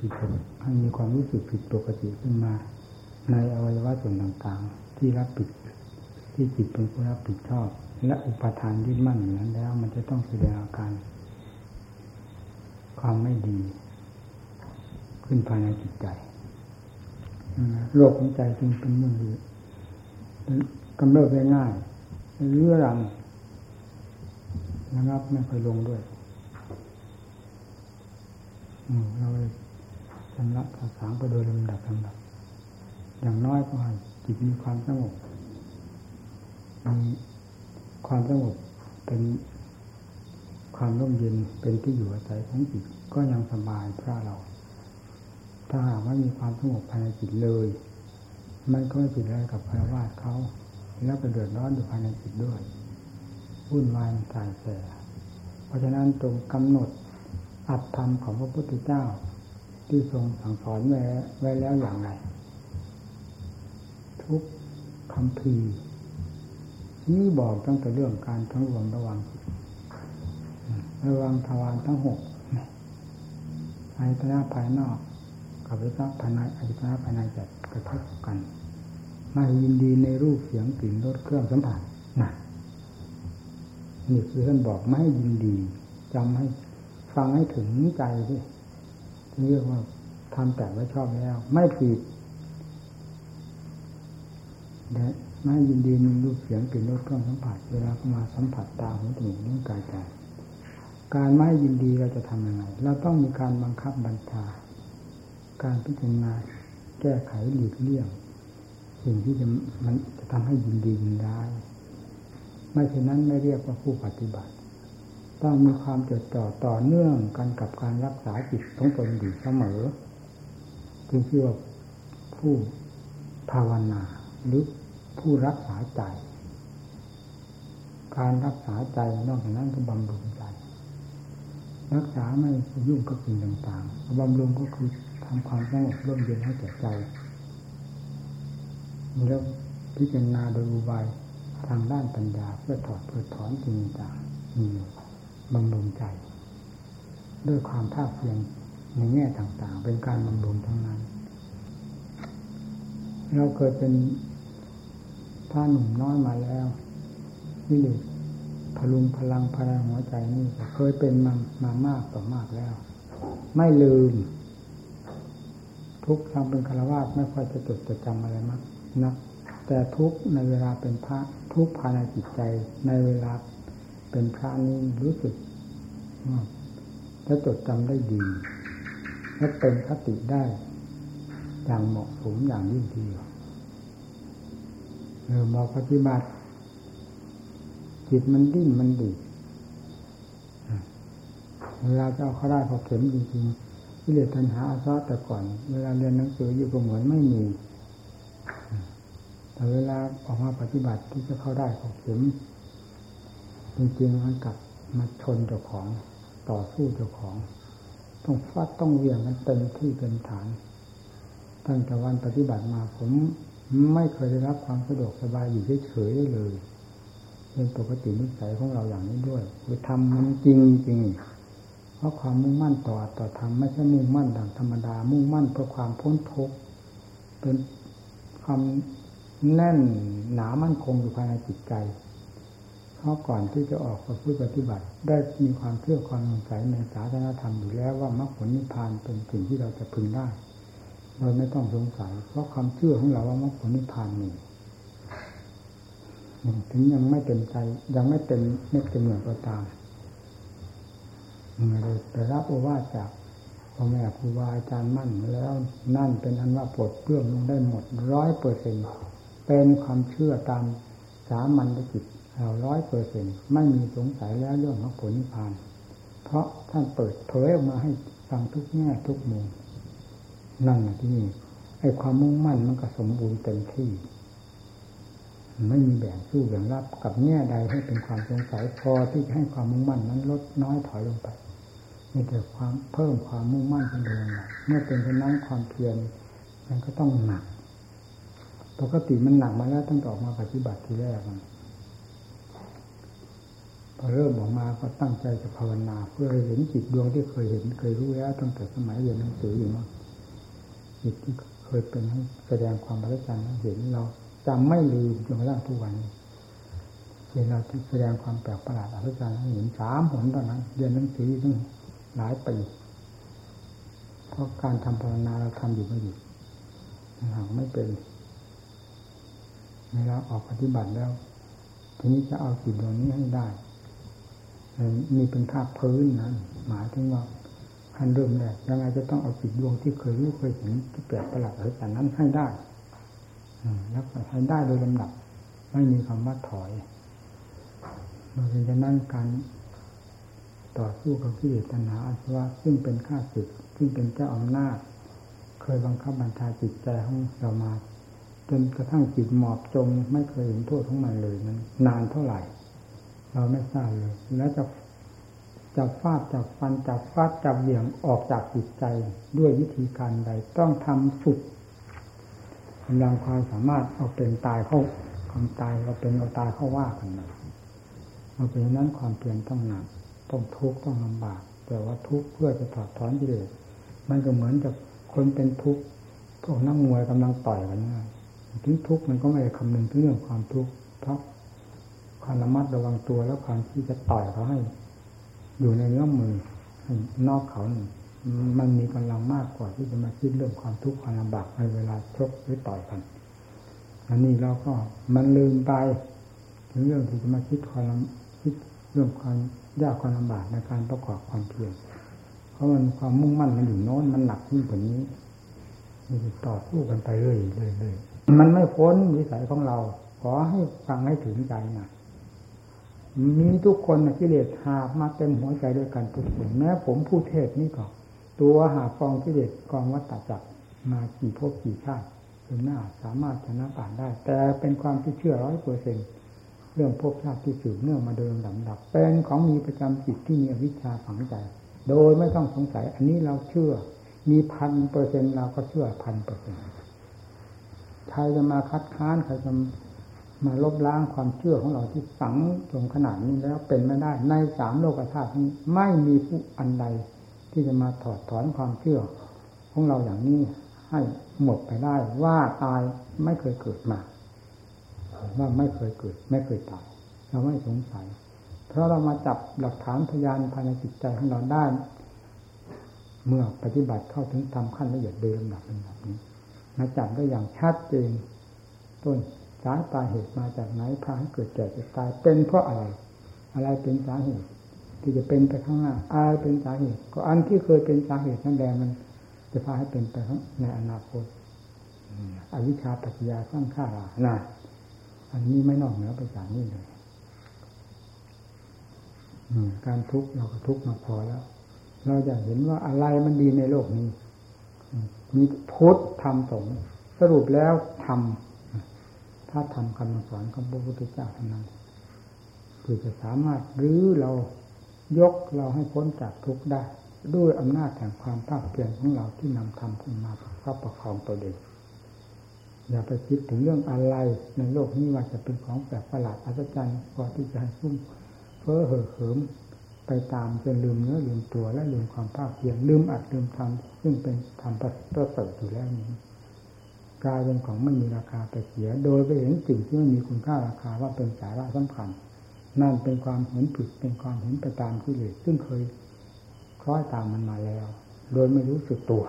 ผิดให้มีความรู้สึกผิดปกติขึ้นมา ในอวัยวะส่วนต่างๆ ที่รับผิด ที่จิตเป็นผู้รับผิดชอบ และอุปทานยึดมั่นอย่างนั้นแล้ว มันจะต้องแสดงอาการ ความไม่ดี ขึ้นภายในจิตใจโรคของใจจึงเป็นเรื่องดีกำเริบได้ง่ายเรื้อรังนะครับไม่ค่อยลงด้วยเราชำระภาษาไปโดยลำดับลำดับ อย่างน้อยก็ให้จิตมีความสงบมีความสงบเป็นความร่มเย็นเป็นที่อยู่อาศัยของจิตก็ยังสบายพระเรา ถ้าหากว่ามีความสงบภายในจิตเลย มันก็ไม่ผิดอะไรกับพระวาดเขาแล้วก็เดือดร้อนอยู่ภายในจิตด้วยวุ่นวายสายแสเพราะฉะนั้นตรงกำหนดอัตธรรมของพระพุทธเจ้า ที่ทรงสั่งสอนไว้ไว้แล้วอย่างไร ทุกคำพีนี่บอกตั้งแต่เรื่องการทั้งรวมระวัง ระวังทวารทั้งหกอายตนะภายนอก กับอายตนะภายในอายตนะภายในจะกระทบกันไม่ยินดีในรูปเสียงกลิ่นรสเครื่องสัมผัสนะนี่คือท่านบอกไม่ยินดีจำให้ฟังให้ถึงใจที่ เรียกว่าทำแต่ไว้ชอบแล้ว ไม่ผิดแต่ไม่ยินดีมีรูปเสียงกลิ่นรสเครื่องสัมผัส เวลาเข้ามาสัมผัสตาหูจมูกนิ้วกายใจการไม่ยินดีเราจะทำยังไงเราต้องมีการบังคับบัญชา การพิจารณาแก้ไขหลีกเลี่ยง สิ่งที่จะมันจะทำให้ยินดียินร้ไม่เช่นนั้นไม่เรียกว่าผู้ปฏิบัติ ต้องมีความจดจ่อต่อเนื่องกันกับการรักษาจิตของตนอยู่เสมอจึงชื่อว่าผู้ภาวนาหรือผู้รักษาใจ การรักษาใจนอกจากนั้นก็บำรุงใจ รักษาไม่ยุ่งกับสิ่งต่างๆบำรุงก็คือทำความสงบร่มเย็นให้แก่ใจแล้วพิจารณาโดยอุบายทางด้านปัญญาเพื่อถอดเพื่อถอนสิ่งต่างมี บำรุงใจ ด้วยความภาคเพียรในแง่ต่างๆ เป็นการบำรุงทั้งนั้น เราเคยเป็นพระหนุ่มน้อยมาแล้วนี่เลยพลุงพลังพลังหัวใจนี่เคยเป็นมามามากต่อมากแล้ว ไม่ลืม ทุกทางเป็นคารวาสไม่ค่อยจะจดจะจำอะไรมากนะแต่ทุกในเวลาเป็นพระทุกภายในจิตใจในเวลา เป็นพระนี้รู้สึกและจดจำได้ดีและเป็นคติได้ อย่างเหมาะสมอย่างยิ่งทีเออมาปฏิบัติ จิตมันดิ้นมันดีเวลาจะเอาเขาได้พอเข็มจริงๆที่เรียนทันหาอาซาแต่ก่อน เวลาเรียนหนังสืออยู่ก็เหมือนไม่มีแต่เวลาออกมาปฏิบัติที่จะเข้าได้พอเข็ม จริงๆมันกลับมาชนเจ้าของต่อสู้เจ้าของ ต้องฟัดต้องเวียงกันเต็มที่เป็นฐานตั้งแต่วันปฏิบัติมาผมไม่เคยได้รับความสะดวกสบายอยู่เฉยๆได้เลยเป็นปกตินิสัยของเราอย่างนี้ด้วยคือทำมันจริงจริงเพราะความมุ่งมั่นต่อต่อธรรมไม่ใช่มุ่งมั่นดังธรรมดา มุ่งมั่นเพื่อความพ้นทุกข์เป็นความแน่นหนามั่นคงอยู่ภายในจิตใจ เพราะก่อนที่จะออกมาพูดปฏิบัติ ได้มีความเชื่อความสงสัยในศาสนาธรรมอยู่แล้วว่ามรรคผลนิพพานเป็นสิ่งที่เราจะพึงได้เราไม่ต้องสงสัย เพราะความเชื่อของเราว่ามรรคผลนิพพานมีถึงยังไม่เต็มใจ ยังไม่เต็มเม็ดเต็มหน่วยก็ตามเลยไปรับโอวาทจากพ่อแม่ครูบาอาจารย์มั่นแล้วนั่นเป็นอันว่าปลดเปลื้องลงได้หมดร้อยเปอร์เซ็นเป็นความเชื่อตามสามัญจิต เราร้อยเปอร์เซ็นไม่มีสงสัยแล้วเรื่องของผลนิพพาน เพราะท่านเปิดเผยออกมาให้ฟังทุกแง่ทุกมุมนั่นที่นี่ไอ้ความมุ่งมั่นมันก็สมบูรณ์เต็มที่ ไม่มีแบ่งสู้แบ่งรับกับแง่ใดให้เป็นความสงสัยพอที่จะให้ความมุ่งมั่นนั้นลดน้อยถอยลงไปมีแต่ความเพิ่มความมุ่งมั่นขึ้นเรื่อยเมื่อเป็นเช่นนั้นความเพียรมันก็ต้องหนักปกติมันหนักมาแล้วตั้งแต่ออกมาปฏิบัติทีแรกพ พอเริ่มออกมาก็ตั้งใจจะภาวนา เพื่อเห็นจิตดวงที่เคยเห็นเคยรู้แล้วตั้งแต่สมัยเรียนหนังสืออยู่มั้งจิตที่เคยเป็นแสดงความบริจาคเห็นเราจำไม่ลืมจนกระทั่งทุกวันเห็นเราที่แสดงความแปลกประหลาดอัศจรรย์ให้เห็นสามผลตอนนั้นเรียนหนังสือตั้งหลายปีเพราะการทำภาวนาเราทำอยู่ไม่หยุดหากไม่เป็นเวลาออกปฏิบัติแล้ว ทีนี้จะเอาจิตดวงนี้ให้ได้ มีเป็นภาพพื้นนั้นหมายถึงว่าขั้นเริ่มแรกยังไงจะต้องเอาจิตดวงที่เคยรู้เคยเห็นที่แปลกประหลาดอะไรแต่นั้นให้ได้แล้วก็ให้ได้โดยลำดับ ไม่มีคำว่าถอยเราะฉะนั้นการต่อสู้กับกิเลสตัณหาอาสวะซึ่งเป็นข้าศึกซึ่งเป็นเจ้าอำนาจ เคยบังคับบัญชาจิตใจของเรามาจนกระทั่งจิตหมอบจมไม่เคยเห็นโทษของมันเลยนั้น นานเท่าไหร่ เราไม่ทราบเลย แล้วจะจับฟาดจับฟันจับฟาดจับเหวี่ยงออกจากจิตใจด้วยวิธีการใด ต้องทำสุดกำลังความสามารถเอาเป็นตายเข้าความตายเราเป็นเราตายเข้าว่ากันเลยเราเป็นนั้นความเปลี่ยนต้องหนักต้องทุกข์ต้องลำบาก แต่ว่าทุกข์เพื่อจะถอดถอนกิเลสมันก็เหมือนกับคนเป็นทุกข์พวกนักมวยกำลังต่อยกันนะถึงทุกข์มันก็ไม่ได้คำนึงถึงเรื่องความทุกข์เพราะ ความระมัดระวังตัวแล้วความที่จะต่อยเขาให้ อยู่ในเนื้อมือ นอกเขามันมีกำลังมากกว่าที่จะมาคิดเรื่องความทุกข์ความลำบากในเวลาชกหรือต่อยกัน อันนี้เราก็มันลืมไป ถึงเรื่องที่จะมาคิดความคิดเรื่องความยากความลำบากในการประกอบความเพียรเพราะมันความมุ่งมั่นมันอยู่โน้นมันหนักยิ่งกว่านี้มันต่อสู้กันไปเรื่อยเรื่อยมันไม่พ้นวิสัยของเรา ขอให้ฟังให้ถึงใจนะ มีทุกคนนะกิเลสหามาเต็มหัวใจด้วยกันทุกคนแม้ผมผู้เทศนี่ก็ตัวหาฟองกิเลสกองวัตจักรมากี่ภพกี่ชาติถึงหน้าสามารถชนะป่านได้ แต่เป็นความที่เชื่อร้อยเปอร์เซ็นเรื่องภพชาติที่สืบเนื่องมาเดิมลำดับเป็นของมีประจำจิตที่มีวิชาฝังใจ โดยไม่ต้องสงสัย อันนี้เราเชื่อ มีพันเปอร์เซ็นเราก็เชื่อพันเปอร์เซ็นใครจะมาคัดค้านใครจะ มาลบล้างความเชื่อของเราที่ฝังจงขนาดนี้แล้วเป็นไม่ได้ในสามโลกธาตุนี้ไม่มีผู้อันใด ที่จะมาถอดถอนความเชื่อของเราอย่างนี้ให้หมดไปได้ว่าตายไม่เคยเกิดมาว่าไม่เคยเกิด ไม่เคยตายเราไม่สงสัย เพราะเรามาจับหลักฐานพยานภายในจิตใจของเราได้เมื่อปฏิบัติเข้าถึงทำขั้นละเอียดเดิมแบบนี้มาจับได้อย่างชัดเจนต้น สาตาเหตุมาจากไหนพาให้เกิดแก่เจ็บตายเป็นเพราะอะไร อะไรเป็นสาเหตุ ที่จะเป็นไปข้างหน้าอะไรเป็นสาเหตุ ก็อันที่เคยเป็นสาเหตุนั่นแหละมัน จะพาให้เป็นไปในอนาคตอวิชชาปัจจยาสร้างข้ารานะอันนี้ไม่นอกเหนือไปจากนี้เลยการทุกข์เราก็ทุกข์มาพอแล้ว เราจะเห็นว่าอะไรมันดีในโลกนี้มีพุทธธรรมสงฆ์สรุปแล้วธรรม ถ้าทำคำสอนของพระพุทธเจ้าเท่านั้นคือจะสามารถรื้อเรายกเราให้พ้นจากทุกข์ได้ ด้วยอำนาจแห่งความภาคเพียรของเราที่นำธรรมขึ้นมาประคับประคองตัวเองอย่าไปคิดถึงเรื่องอะไรในโลกนี้ว่าจะเป็นของแปลกประหลาดอัศจรรย์พอที่จะให้ฟุ้งเฟ้อเห่อเหิมไปตามจนลืมเนื้อลืมตัวและลืมความภาคเพียรลืมอัดลืมทำซึ่งเป็นธรรมประเสริฐอยู่แล้วนี้ กลายเป็นของไม่มีราคาไปเสีย โดยไปเห็นสิ่งที่ไม่มีคุณค่าราคาว่าเป็นสาระสำคัญนั่นเป็นความเห็นผิดเป็นความเห็นไปตามกิเลสซึ่งเคยคล้อยตามมันมาแล้ว โดยไม่รู้สึกตัว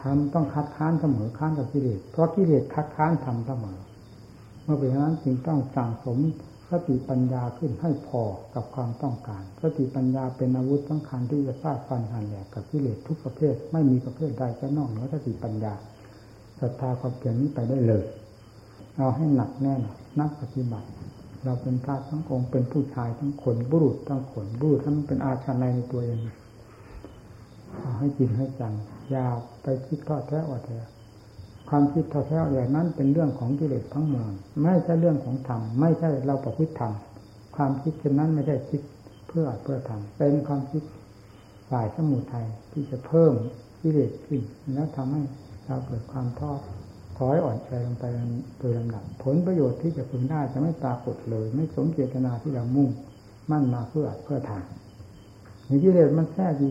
ทำต้องคัดค้านเสมอค้านกับกิเลสเพราะกิเลสคัดค้านทำเสมอ เมื่อเป็นนั้นจึงต้องสั่งสมสติปัญญาขึ้นให้พอกับความต้องการ สติปัญญาเป็นอาวุธสำคัญที่จะฟาดฟันหันแหลกกับกิเลสทุกประเภท ไม่มีประเภทใดจะนอกเหนือสติปัญญา ศรัทธาความเพียรนี้ไปได้เลยเอาให้หนักแน่นนักปฏิบัติ เราเป็นพระทั้งองค์เป็นผู้ชายทั้งคนบุรุษทั้งคนบุรุษท่านเป็นอาชาในในตัวเองเอาให้จริงให้จังอย่าไปคิดทอดแท้อดแท้ความคิดทอดแท้อย่างนั้นเป็นเรื่องของกิเลสทั้งมวลไม่ใช่เรื่องของธรรมไม่ใช่เราประพฤติธรรมความคิดเช่นนั้นไม่ใช่คิดเพื่อเพื่อทำเป็นความคิดฝ่ายสมุทัยที่จะเพิ่มกิเลสขึ้นแล้วทำให้ เราเกิดความท้อถอยอ่อนใจลงไปโดยลำดับผลประโยชน์ที่จะพึงได้จะไม่ปรากฏเลย ไม่สมเจตนาที่เรามุ่งมั่นมาเพื่อเพื่อทางมีกิเลสมันแทรกอยู่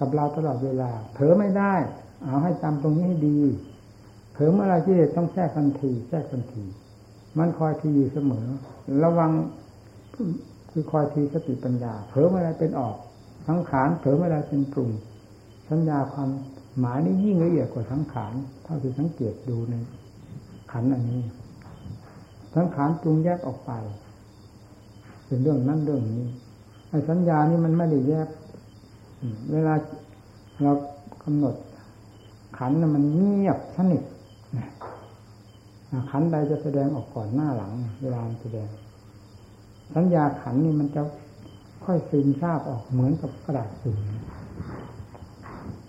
กับเราตลอดเวลา เผลอไม่ได้ เอาให้จำตรงนี้ให้ดี เผลอเมื่อไรกิเลสต้องแทรกทันที แทรกทันที มันคอยทีอยู่เสมอ ระวังคือคอยทีสติปัญญา เผลอเมื่อไรเป็นออกสังขารเผลอเมื่อไรเป็นปรุงสัญญาความ หมายนี่ยิ่งละเอียดกว่าสังขารเท่าที่สังเกตดูในขันอันนี้ สังขารปรุงแยกออกไป เป็นเรื่องนั้นเรื่องนี้ไอ้สัญญานี่มันไม่ได้แยกเวลาเรากำหนด ขันนมันเงียบสนิทขันใดจะแสดงออกก่อนหน้าหลัง เวลาแสดง สัญญาขันนี่มันจะค่อยซึมซาบออกเหมือนกับกระดาษซึม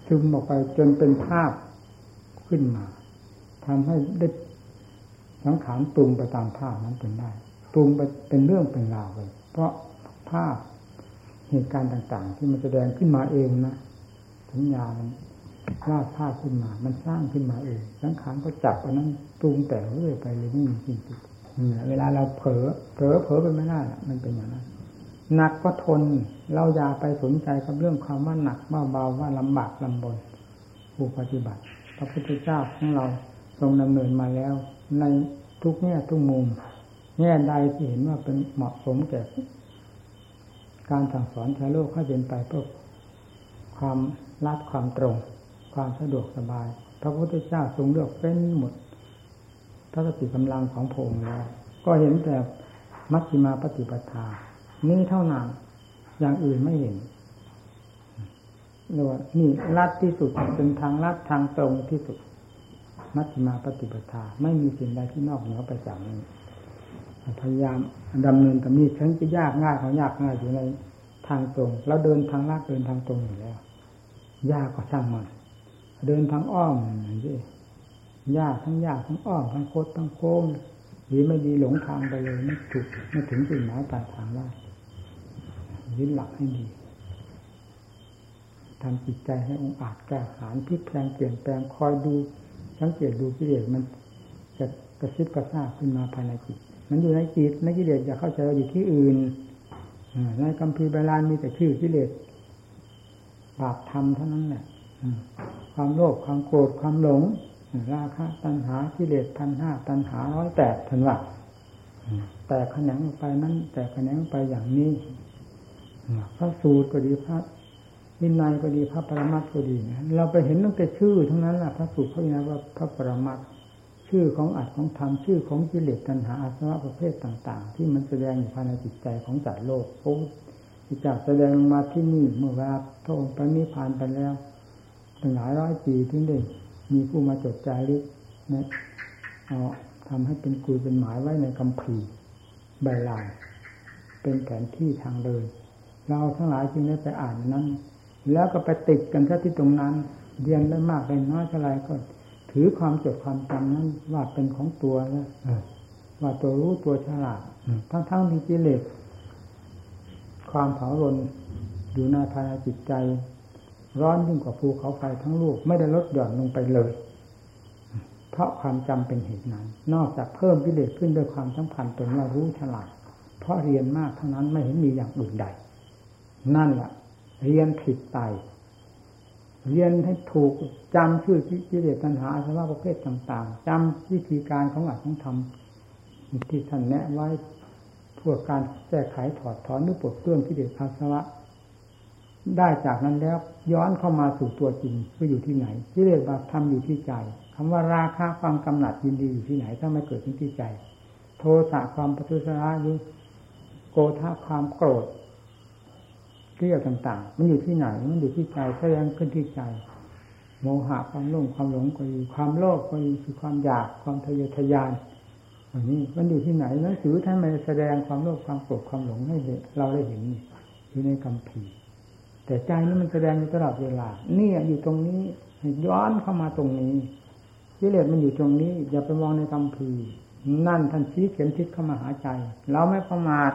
ซึมออกไปจนเป็นภาพขึ้นมาทำให้ได้สังขารปรุงไปตามภาพนั้นเป็นได้ปรุงไปเป็นเรื่องเป็นราวเลยเพราะภาพเหตุการณ์ต่างๆ ที่มันแสดงขึ้นมาเองนะสัญญามันวาดภาพขึ้นมา มันสร้างขึ้นมาเองสังขารก็จับอันนั้นปรุงแต่เรื่อยไปเลยไม่มีจริงจริงเวลาเราเผลอเผลอเผลอไปไม่ได้มันเป็นอย่างนั้น หนักก็ทนเราอย่าไปสนใจกับเรื่องความว่าหนักว่าเบาว่าลำบากลำบนผู้ปฏิบัติ พระพุทธเจ้าของเราทรงดำเนินมาแล้ว ในทุกแง่ทุกมุมแง่ใดที่เห็นว่าเป็นเหมาะสมแก่การสั่งสอนชาวโลกให้เป็นไปเพื่อความรัดความตรง ความสะดวกสบาย พระพุทธเจ้าทรงเลือกเป็นหมดพระสติกำลังของพงแล้วก็เห็นแต่มัชฌิมาปฏิปทา นี้เท่านั้น อย่างอื่นไม่เห็นเรียกว่านี่ลัดที่สุดเป็นทางลัดทางตรงที่สุด มัชฌิมาปฏิปทา ไม่มีสิ่งใดที่นอกเหนือไปจากนี้พยายามดำเนินตามนี้ฉันจะยากง่ายเของยากง่ายอยู่ในทางตรงเราเดินทางลาดเดินทางตรงอยู่แล้ว ยากก็ช่างมันเดินทางอ้อมอย่างนี้ยากทั้งยากทั้งอ้อมทั้งโคดทั้งโค้งดีไม่ดีหลงทางไปเลยไม่ถูกไม่ถึงจุดหมายปลายทางได้ ยึดหลักให้ดีทำจิตใจให้องอาจกล้าหาญพลิกแปลงเปลี่ยนแปลงคอยดูสังเกตดูกิเลสมัน จะกระซิบกระซาบขึ้นมาภายในจิต มันอยู่ในจิตในกิเลสอย่าเข้าใจว่าอยู่ที่อื่นในกัมพีบาลานมีแต่ชื่อกิเลสบาปธรรมเท่านั้นแหละความโลภความโกรธความหลงราคะตัณหากิเลสพันห้าตัณหาร้อยแปดทันว่าแต่แขนงไปนั้นแต่แขนงไปอย่างนี้ พระสูตรก็ดีพระวินัยก็ดีพระปรมัตก็ดีเราไปเห็นตั้งแต่ชื่อทั้งนั้นแหละพระสูตรพระวินัยว่าพระปรมัตชื่อของอัดของธรรมชื่อของกิเลสตัณหาอาสวะประเภทต่าง ๆ ที่มันแสดงอยู่ภายในจิตใจของจัตโลกพระที่จะแสดงมาที่นี่เมื่อเวลาพระองค์ไปนิพพานไปแล้วตั้งหลายร้อยปีถึงได้มีผู้มาจดจารึกนะเอาทำให้เป็นกุยเป็นหมายไว้ในคำพีใบลานเป็นแผนที่ทางเดิน เราทั้งหลายจึงได้ไปอ่านนั้น แล้วก็ไปติดกันแค่ที่ตรงนั้น เรียนได้มากได้น้อยเท่าไรก็ ถือความจดความจำนั้นว่าเป็นของตัวแล้วว่าตัวรู้ตัวฉลาดทั้งทั้งที่กิเลสความเผารนอยู่ในภายในจิตใจ ร้อนยิ่งกว่าภูเขาไฟทั้งลูกไม่ได้ลดหย่อนลงไปเลย เพราะความจำเป็นเหตุนั้น นอกจากเพิ่มกิเลสขึ้นด้วยความสัมพันธ์ตนว่ารู้ฉลาด เพราะเรียนมากเท่านั้นไม่เห็นมีอย่างอื่นใด นั่นแหละเรียนผิดไป เรียนให้ถูกจำชื่อกิเลสตัณหาอาสวะประเภทต่าง ๆจำวิธีการของอัตของธรรมที่ท่านแนะไว้เพื่อการแก้ไขถอดถอนหรือปลดเปลื้องกิเลสอาสวะได้จากนั้นแล้วย้อนเข้ามาสู่ตัวจริงว่าอยู่ที่ไหนกิเลสบาปธรรมอยู่ที่ใจคำว่าราคะความกำหนัดยินดีอยู่ที่ไหนถ้าไม่เกิดที่ใจ โทสะความปฏิสระหรือโกธาความโกรธ เรี่ยวต่าง ๆ มันอยู่ที่ไหน มันอยู่ที่ใจแสดงขึ้นที่ใจ โมหะความโลภความหลงก็ดีความโลภก็ดีคือความอยากความทะเยอทะยานอันนี้มันอยู่ที่ไหนหนังสือท่านม่แสดงความโลภความโกรธความหลงให้เราได้เห็นอยู่ในคำพีแต่ใจนี่มันแสดงอยู่ตลอดเวลานี่อยู่ตรงนี้ย้อนเข้ามาตรงนี้กิเลสมันอยู่ตรงนี้ อย่าไปมองในคำพีนั่นท่านชี้เข็มทิศเข้ามาหาใจ เราไม่ประมาท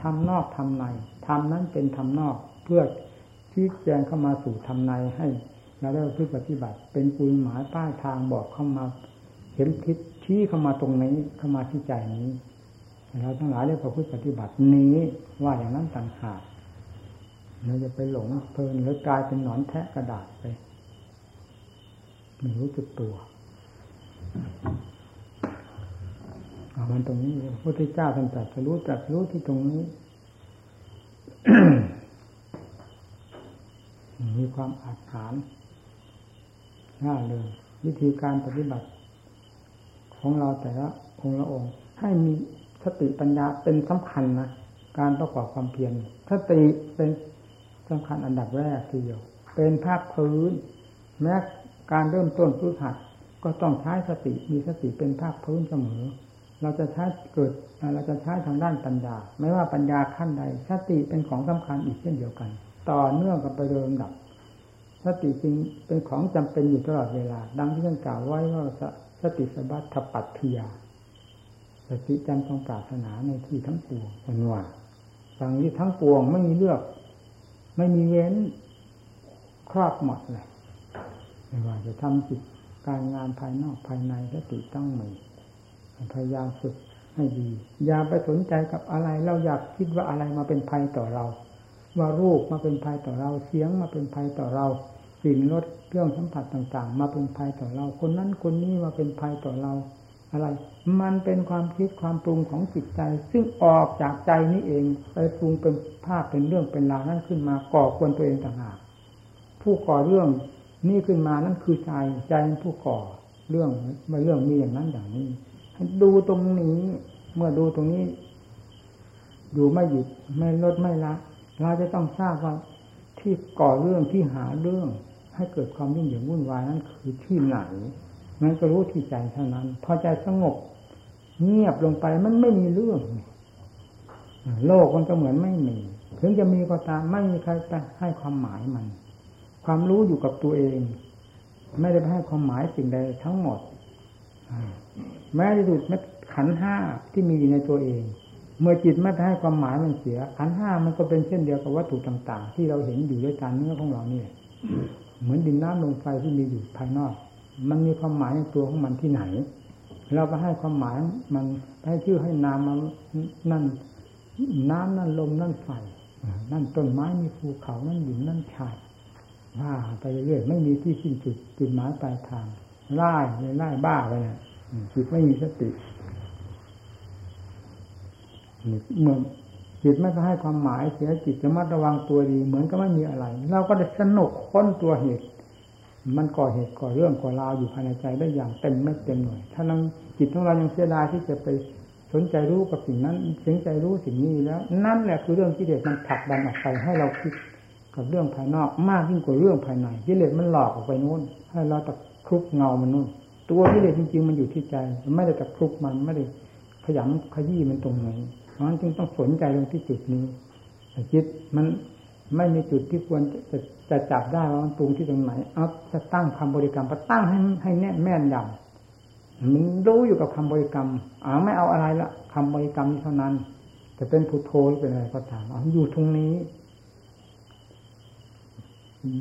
ทำนอกทำใน ทำนั้นเป็นทำนอกเพื่อชี้แจงเข้ามาสู่ทำในให้เราได้พึ่ปฏิบัติ เป็นปุยหมายป้ายทางบอกเข้ามา เห็นทิศชี้เข้ามาตรงนี้เข้ามาที่ใจนี้เราทั้งหลายได้ประพฤติปฏิบัตินี้ว่าอย่างนั้นต่างหากเราจะไปหลงเพลินหรือกลายเป็นหนอนแทะกระดาษไปไม่รู้จุดตัวเอามันตรงนี้พระพุทธเจ้าท่านตรัสรู้ตรัสรู้ที่ตรงนี้ มีความอาถรรพ์น่าเลยวิธีการปฏิบัติ ของเราแต่ละองค์ละองค์ ให้มีสติปัญญาเป็นสำคัญนะการประกอบความเพียรสติเป็นสำคัญอันดับแรกทีเดียว เป็นภาคพื้น แม้การเริ่มต้นพื้นหัดก็ต้องใช้สติมีสติเป็นภาคพื้นเสมอ เราจะใช้เกิดเราจะใช้ทางด้านปัญญา ไม่ว่าปัญญาขั้นใดสติเป็นของสำคัญอีกเช่นเดียวกัน ต่อเนื่องกับไปเดิมดับสติจริงเป็นของจำเป็นอยู่ตลอดเวลา ดังที่ท่านกล่าวไว้ว่าสติสบัติปัตถิยาสติจันทรงปรารถนาในที่ทั้งปวงเป็นว่าฝั่งที่ทั้งปวงไม่มีเลือก ไม่มีเว้นครอบหมดเลยไม่ว่าจะทำจิตการงานภายนอกภายในสติต้องมี พยายามฝึกให้ดี อย่าไปสนใจกับอะไร เราอยากคิดว่าอะไรมาเป็นภัยต่อเรา ว่ารูปมาเป็นภัยต่อเรา เสียงมาเป็นภัยต่อเรากลิ่นรสเครื่องสัมผัสต่าง ๆ มาเป็นภัยต่อเรา คนนั้นคนนี้มาเป็นภัยต่อเรา อะไร มันเป็นความคิดความปรุงของจิตใจ ซึ่งออกจากใจนี้เองไปปรุงเป็นภาพเป็นเรื่องเป็นราวนั้นขึ้นมาก่อควรตัวเองต่างหากผู้ก่อเรื่องนี่ขึ้นมานั่นคือใจใจเป็นผู้ก่อเรื่องมาเรื่องมีอย่างนั้นอย่างนี้ ดูตรงนี้ เมื่อดูตรงนี้อยู่ไม่หยุดไม่ลดไม่ละเราจะต้องทราบว่าที่ก่อเรื่องที่หาเรื่อง ให้เกิดความยุ่งเหยิงวุ่นวายนั้นคือที่ไหนนั้นก็รู้ที่ใจเท่านั้น พอใจสงบ เงียบลงไปมันไม่มีเรื่อง โลกมันก็เหมือนไม่มีถึงจะมีก็ตามไม่มีใครไปให้ความหมายมัน ความรู้อยู่กับตัวเอง ไม่ได้ไปให้ความหมายสิ่งใดทั้งหมด แม้ที่สุดแม้ขันห้าที่มีอยู่ในตัวเอง เมื่อจิตไม่ไปให้ความหมายมันเสีย ขันห้ามันก็เป็นเช่นเดียวกับวัตถุต่าง ๆ ที่เราเห็นอยู่ด้วยตาเนื้อของเราเนี่ยเหมือนดินน้ำลมไฟที่มีอยู่ภายนอก มันมีความหมายในตัวของมันที่ไหน เราไปให้ความหมายมันให้ชื่อให้นามมันนั่นน้ำนั่นลมนั่นไฟนั่นต้นไม้มีภูเขานั่นหินนั่นชายว่าไปเรื่อยไม่มีที่สิ้นจุดจุดหมายปลายทาง ล่เลยไล่บ้าไปเนะจิตไม่มีสติเมื่อจิตไม่ไปให้ความหมายเสียจิตจะมัดระวังตัวดี เหมือนก็ไม่มีอะไร เราก็ได้สนุกค้นตัวเหตุ มันก่อเหตุก่อเรื่องก่อราวอยู่ภายในใจได้อย่างเต็มไม่เต็มหน่วย ถ้าเราจิตของเรายังเสียดายที่จะไปสนใจรู้กับสิ่งนั้นสนใจรู้สิ่งนี้แล้ว นั่นแหละคือเรื่องที่เด็กมันผลักดันออกไปให้เราคิดกับเรื่องภายนอกมากยิ่งกว่าเรื่องภายในที่เด็กมันหลอกออกไปโน้น ให้เราตะ ครุบเงามันนู้นตัวที่เด็กจริง ๆ มันอยู่ที่ใจ มันไม่ได้ตะครุบมันไม่ได้ขยำขยี้มันตรงไหนเพราะฉะนั้นจึงต้องสนใจลงที่จุดนี้จิตมันไม่มีจุดที่ควรจะจะจับได้ว่ามันปรุงที่ตรงไหนเอาจะตั้งคำบริกรรมไปตั้งให้ให้แน่แม่นยำมันรู้อยู่กับคำบริกรรมอ่าไม่เอาอะไรละคำบริกรรมนี้เท่านั้นจะเป็นพุทโธหรือเป็นอะไรก็ตามเอาอยู่ตรงนี้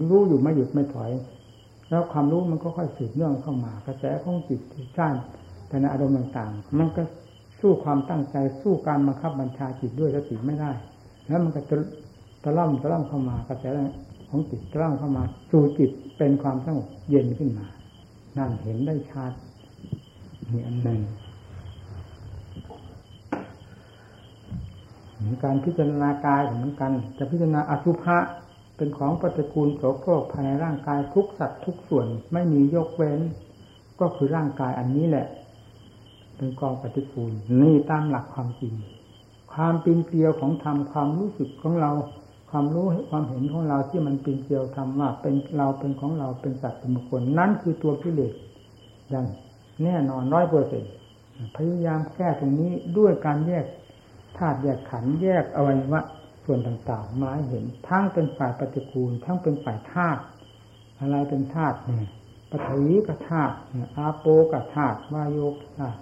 รู้อยู่ไม่หยุดไม่ถอย แล้วความรู้มันก็ค่อยสืบเนื่องเข้ามากระแสของจิตที่สร้างแต่ในอารมณ์ต่างๆ มันก็สู้ความตั้งใจสู้การบังคับบัญชาจิตด้วยสติไม่ได้ แล้วมันก็จะตะล่อมตะล่อมเข้ามากระแสของจิตตะล่อมเข้ามา สู่จิตเป็นความสงบเย็นขึ้นมา นั่นเห็นได้ชัดนี่อันหนึ่งเหมือนการพิจารณากายเหมือนกัน จะพิจารณาอสุภะ เป็นของปฏิกูลโสโครกภายในร่างกายทุกสัตว์ทุกส่วนไม่มียกเว้น ก็คือร่างกายอันนี้แหละ เป็นกองปฏิกูลนี่ตามหลักความจริง ความปีนเกลียวของธรรมความรู้สึกของเรา ความรู้ความเห็นของเราที่มันปีนเกลียวธรรมว่าเป็นเราเป็นของเราเป็นสัตว์เป็นบุคคลนั่นคือตัวกิเลสอย่างแน่นอนร้อยเปอร์เซ็นต์พยายามแก้ตรงนี้ด้วยการแยกธาตุแยกขันแยกอวัยวะ ส่วนต่างๆมาเห็น ทั้งเป็นฝ่ายปฏิกูล ทั้งเป็นฝ่ายธาตุอะไรเป็นธาตุเนี่ยปฐวีกับธาตุอาโปกับธาตุวายโยกับธาตุ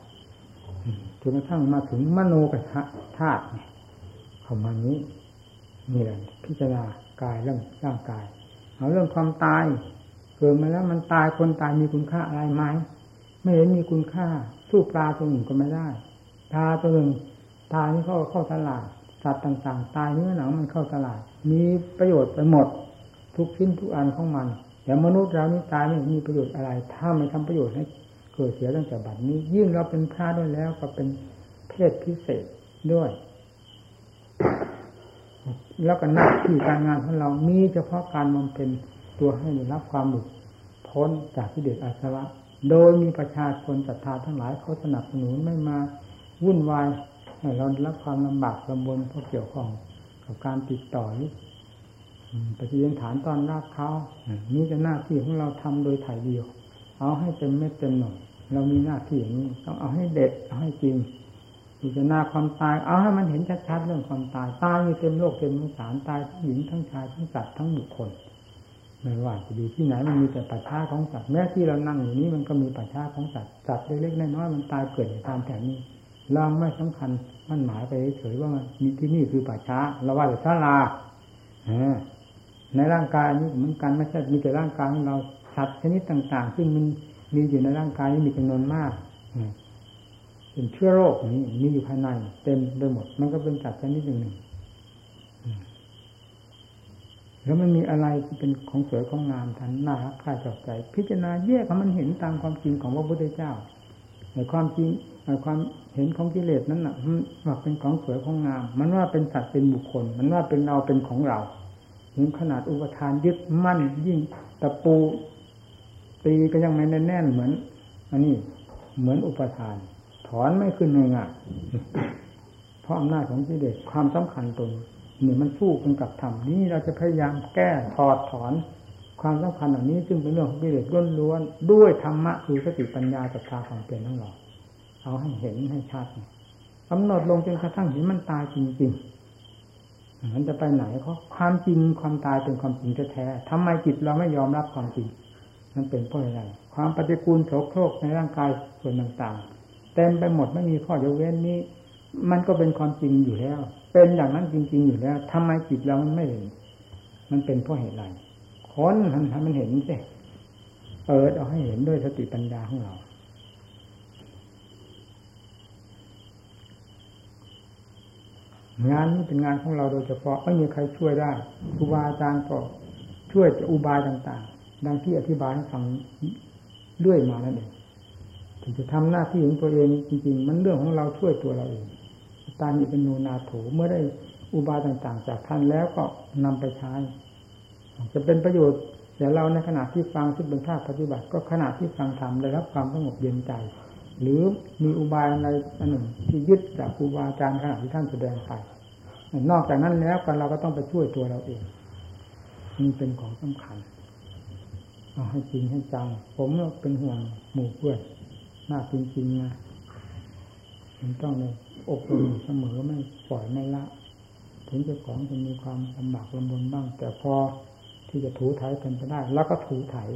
จนกระทั่งมาถึงมโนกับธาตุเนี่ยเข้ามานี้นี่แหละพิจารณากายเรื่องร่างกาย เอาเรื่องความตายเกิดมาแล้วมันตายคนตายมีคุณค่าอะไรไหมไม่เห็นมีคุณค่า สู้ปลาตัวหนึ่งก็ไม่ได้ปลาตัวหนึ่งตายนี่เข้าเข้าตลาด สัตว์ต่างๆ ตายเนื้อหนังมันเข้าตลาด มีประโยชน์ไปหมด ทุกชิ้นทุกอันของมัน แต่มนุษย์เรานี่ตายไม่มีประโยชน์อะไร ถ้าไม่ทำประโยชน์ให้เกิดเสียตั้งแต่บัดนี้ ยิ่งเราเป็นพระด้วยแล้วก็เป็นเพศพิเศษด้วย แล้วก็หน้าที่การงานของเรามีเฉพาะการบำเพ็ญตัวให้รับความหลุดพ้นจากที่เด็ดอาสวะโดยมีประชาชนศรัทธาทั้งหลายเขาสนับสนุนไม่มาวุ่นวาย เรารับความลำบากลำบนเพราะเกี่ยวข้องกับการติดต่อปฏิญฐานตอนรากเขานี่จะหน้าที่ของเราทำโดยถ่ายเดียว เอาให้เต็มเม็ดเต็มหน่อยเรามีหน้าที่อย่างนี้ต้องเอาให้เด็ดเอาให้จริงพิจารณาความตาย เอาให้มันเห็นชัดๆเรื่องความตาย ตายอยู่เต็มโลกเต็มสงสารตายทั้งหญิงทั้งชายทั้งสัตว์ทั้งบุคคลไม่ว่าจะดีที่ไหนมันมีแต่ปัจฉาของสัตว์แม้ที่เรานั่งอยู่นี้มันก็มีปัจฉาของสัตว์สัตว์เล็กๆน้อยๆมันตายเกิดอยู่ตามแถวนี้ เราไม่สำคัญมันหมายไปเฉยว่ามีที่นี่คือป่าช้าเราว่าแต่ศาลาในร่างกายนี้เหมือนกันไม่ใช่มีแต่ร่างกายของเราสัตว์ชนิดต่าง ๆ ซึ่งมันมีอยู่ในร่างกายนี้มีจำนวนมากเป็นเชื้อโรคนี้มีอยู่ภายในเต็มไปหมด มันก็เป็นสัตว์ชนิดหนึ่งแล้วมันมีอะไรที่เป็นของสวยของงามทันน่ารักค่าจอบใจ พิจารณาแยกมันเห็นตามความจริงของพระพุทธเจ้า ในความจริงความเห็นของกิเลสนั้นน่ะว่าเป็นของสวยของงาม มันว่าเป็นสัตว์เป็นบุคคล มันว่าเป็นเราเป็นของเราถึงขนาดอุปทานยึดมั่นยิ่งตะปูตีก็ยังไม่แน่นเหมือน อันนี้เหมือนอุปทาน ถอนไม่ขึ้นเลยอะเพราะอำนาจของกิเลสความสำคัญตนนี่มันสู้กันกับธรรมนี้เราจะพยายามแก้ถอดถอน ความสำคัญเหล่านี้ซึ่งเป็นเรื่องของกิเลสล้วนๆด้วยธรรมะคือสติปัญญาศรัทธาความเปลี่ยนทั้งหลายเอาให้เห็นให้ชัดกำหนดลงจนกระทั่งเห็นมันตายจริงๆมันจะไปไหนเพราความจริงความตายเป็นความจริงแท้ๆทำไมจิตเราไม่ยอมรับความจริง มันเป็นเพราะอะไรความปฏิกูลโสโครกในร่างกายส่วนต่างๆเต็มไปหมดไม่มีข้อยกเว้นนี้ มันก็เป็นความจริงอยู่แล้ว เป็นอย่างนั้นจริง ๆ อยู่แล้วทำไมจิตเรามันไม่เห็นมันเป็นเพราะเหตุอะไร ค้นมันมันเห็นสิเปิดเอาให้เห็นด้วยสติปัญญาของเรา งานนี้เป็นงานของเราโดยเฉพาะไม่มีใครช่วยได้ครูบาอาจารย์ก็ช่วยอุบายต่างๆ ดังที่อธิบายให้ฟังเรื่อยมานั่นเองถึงจะทำหน้าที่ของตัวเองจริงๆ มันเรื่องของเราช่วยตัวเราเองตามีเป็นนูนาโถเมื่อได้อุบายต่างๆ จากท่านแล้วก็นำไปใช้ จะเป็นประโยชน์แต่เราในขณะที่ฟังซึ่งเป็นภาคปฏิบัติ ก็ขณะที่ฟังธรรมได้รับความสงบเย็นใจ หรือมีอุบายอะไรอันหนึ่งที่ยึดจากครูบาอาจารย์ขณะที่ท่านแสดงไปนอกจากนั้นแล้วกันเราก็ต้องไปช่วยตัวเราเองนี่เป็นของสำคัญเอาให้จริงให้จังผมเป็นห่วงหมู่เพื่อนมากจริงๆนะมันต้องเลยอบรมเสมอไม่ปล่อยไม่ละ ถึงจะของจะมีความลำบากลำบนบ้าง แต่พอ ที่จะถูถ่ายเป็นไปได้ แล้วก็ถูถ่าย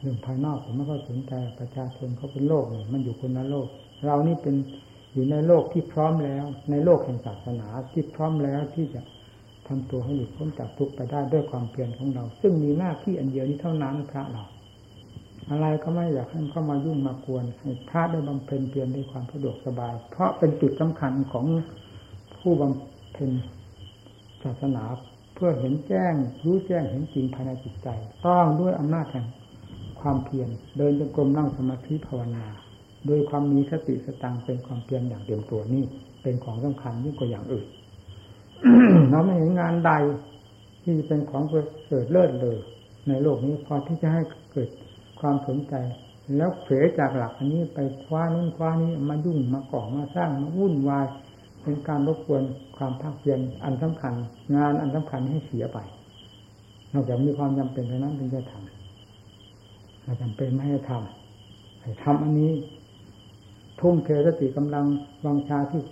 เรื่องภายนอกผมไม่ค่อยสนใจประชาชนเขาเป็นโลกเนี่ยมันอยู่คนละโลก เรานี่เป็นอยู่ในโลกที่พร้อมแล้ว ในโลกแห่งศาสนาที่พร้อมแล้วที่จะทำตัวให้หลุดพ้นจากทุกข์ไปได้ด้วยความเพียรของเรา ซึ่งมีหน้าที่อันเดียวนี้เท่านั้นพระเราอะไรก็ไม่อยากให้เข้ามายุ่งมากวนให้พระได้บำเพ็ญเพียรด้วยความสะดวกสบาย เพราะเป็นจุดสำคัญของผู้บำเพ็ญศาสนา พื่อเห็นแจ้งรู้แจ้งเห็นจริงภายในจิตใจ ต้องด้วยอำนาจแห่งความเพียรเดินจงกรมนั่งสมาธิภาวนา โดยความมีสติสตังเป็นความเพียรอย่างเต็มตัวนี่เป็นของสำคัญยิ่งกว่าอย่างอื่นเราไม่เห็นงานใดที่เป็นของเกิดเลิศเลยในโลกนี้พอที่จะให้เกิดความสนใจ แล้วเผยจากหลักอันนี้ไปคว้านู้นคว้านี้มายุ่งมาก่อมาสร้างมาวุ่นวาย เป็นการรบกวนความภาคเพียรอันสำคัญ งานอันสำคัญให้เสียไป นอกจากมีความจำเป็นเท่านั้นถึงจะทำเราจำเป็นไม่ให้ทำให้ทำอันนี้ทุ่มเทสติกำลังวังชาที่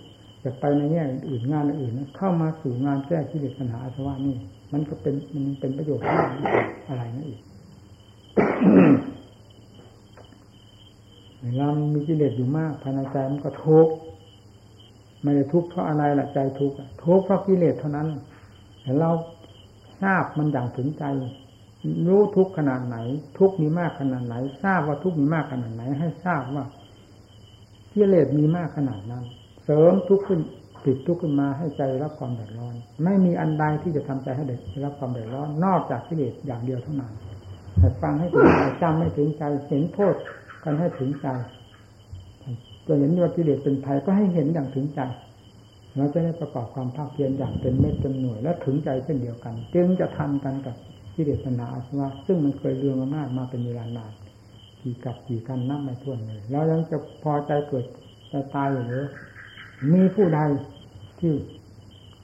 จะไปในแง่อื่นงานอื่นเข้ามาสู่งานแก้ที่เด็ปัญหาอาสวะนี่ มันก็เป็นมันเป็นประโยชน์อะไรนั่นอีกเวลามีกิเลสอยู่มากภายในใจมันก็ทุกข์ ไม่ได้ทุกข์เพราะอะไรล่ะใจทุกข์ทุกข์เพราะกิเลสเท่านั้นแต่เราทราบมันอย่างถึงใจ รู้ทุกขนาดไหน ทุกมีมากขนาดไหน ทราบว่าทุกมีมากขนาดไหน ให้ทราบว่ากิเลสมีมากขนาดนั้น เสริมทุกข์ขึ้นติดทุกข์ขึ้นมาให้ใจรับความเดือดร้อน ไม่มีอันใดที่จะทำใจให้เด็กรับความเดือดร้อน นอกจากกิเลสอย่างเดียวเท่านั้นแต่ฟังให้ถึงใจจำให้ถึงใจเห็นโทษกันให้ถึงใจ จะเห็นว่ากิเลสเป็นภัยก็ให้เห็นอย่างถึงใจเราจะได้ประกอบความภาคเพียรอย่างเป็นเม็ดเป็นหน่วย และถึงใจเช่นเดียวกัน จึงจะทำกันกับกิเลสนาอาสวะซึ่งมันเคยเรืองอำนาจมาเป็นเวลานานกี่กับกี่กันนับไม่ถ้วนเลยแล้วยังจะพอใจเกิดจะตายหรือมีผู้ใดที่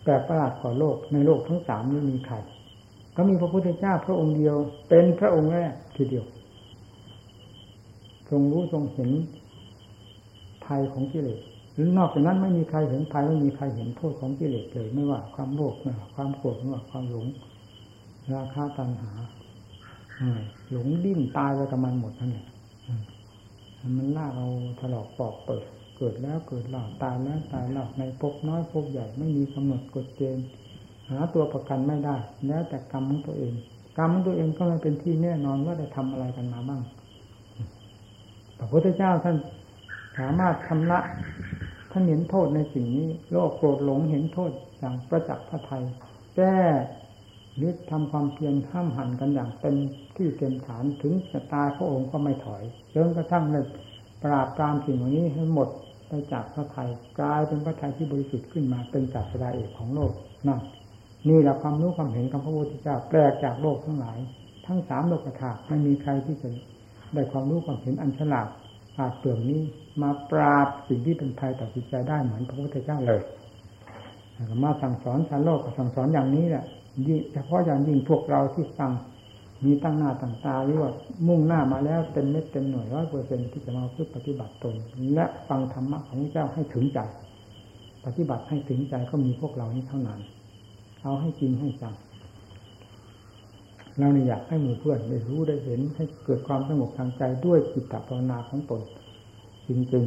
แปลกประหลาดกว่าโลก ในโลกทั้งสามนี้มีใครก็มีพระพุทธเจ้าพระองค์เดียว เป็นพระองค์แรกทีเดียว ทรงรู้ทรงเห็น ภัยของกิเลสหรือนอกจากนั้นไม่มีใครเห็นภัยไม่มีใครเห็นโทษของกิเลสเลยไม่ว่าความโลภไม่ว่าความโกรธไม่ว่าความหลงราคะตัณหาหลงดิ้นตายไปกับมันหมดนั่นแหละมันล่าเราถลอกปอกเปิด เกิดแล้วเกิดหล่าตายแล้วตายหล่าในภพน้อยภพใหญ่ไม่มีกำหนดกฎเกณฑ์หาตัวประกันไม่ได้ แล้วแต่กรรมของตัวเอง กรรมของตัวเองก็ไม่เป็นที่แน่นอนว่าได้ทำอะไรกันมาบ้างพระพุทธเจ้าท่าน สามารถทำละท่านเห็นโทษในสิ่งนี้ โลกโกรธหลงเห็นโทษอย่างประจักษ์พระไทยแก้หรือทำความเพียรห้ามหันกันอย่างเต็มที่เต็มฐานถึงจะตายพระองค์ก็ไม่ถอยจนกระทั่งเลยปราบปรามสิ่งเหล่านี้ให้หมดไปจากพระไทยกลายเป็นพระไทยที่บริสุทธิ์ขึ้นมาเป็นศาสดาเอกของโลกนั่นนี่แหละความรู้ความเห็นของพระพุทธเจ้าแปลกจากโลกทั้งหลาย ทั้งสามโลกธาตุไม่มีใครที่จะได้ความรู้ความเห็นอันฉลาด อาจเปลืองนี้ มาปราบสิ่งที่เป็นภัยต่อจิตใจได้เหมือนพระพุทธเจ้าเลยมาสั่งสอนชาวโลกก็สั่งสอนอย่างนี้แหละยิ่งเฉพาะอย่างยิ่งพวกเราที่ฟังมีตั้งหน้าตั้งตาหรือว่ามุ่งหน้ามาแล้วเต็มเม็ดเต็มหน่วยร้อยเปอร์เซ็นที่จะมาพึ่งปฏิบัติตน และฟังธรรมะของพระเจ้าให้ถึงใจ ปฏิบัติให้ถึงใจก็มีพวกเรานี้เท่านั้น เอาให้จริงให้จัง เราเนี่ยอยากให้หมู่เพื่อนได้รู้ได้เห็น ให้เกิดความสงบทางใจด้วยจิตตภาวนาของตนจริง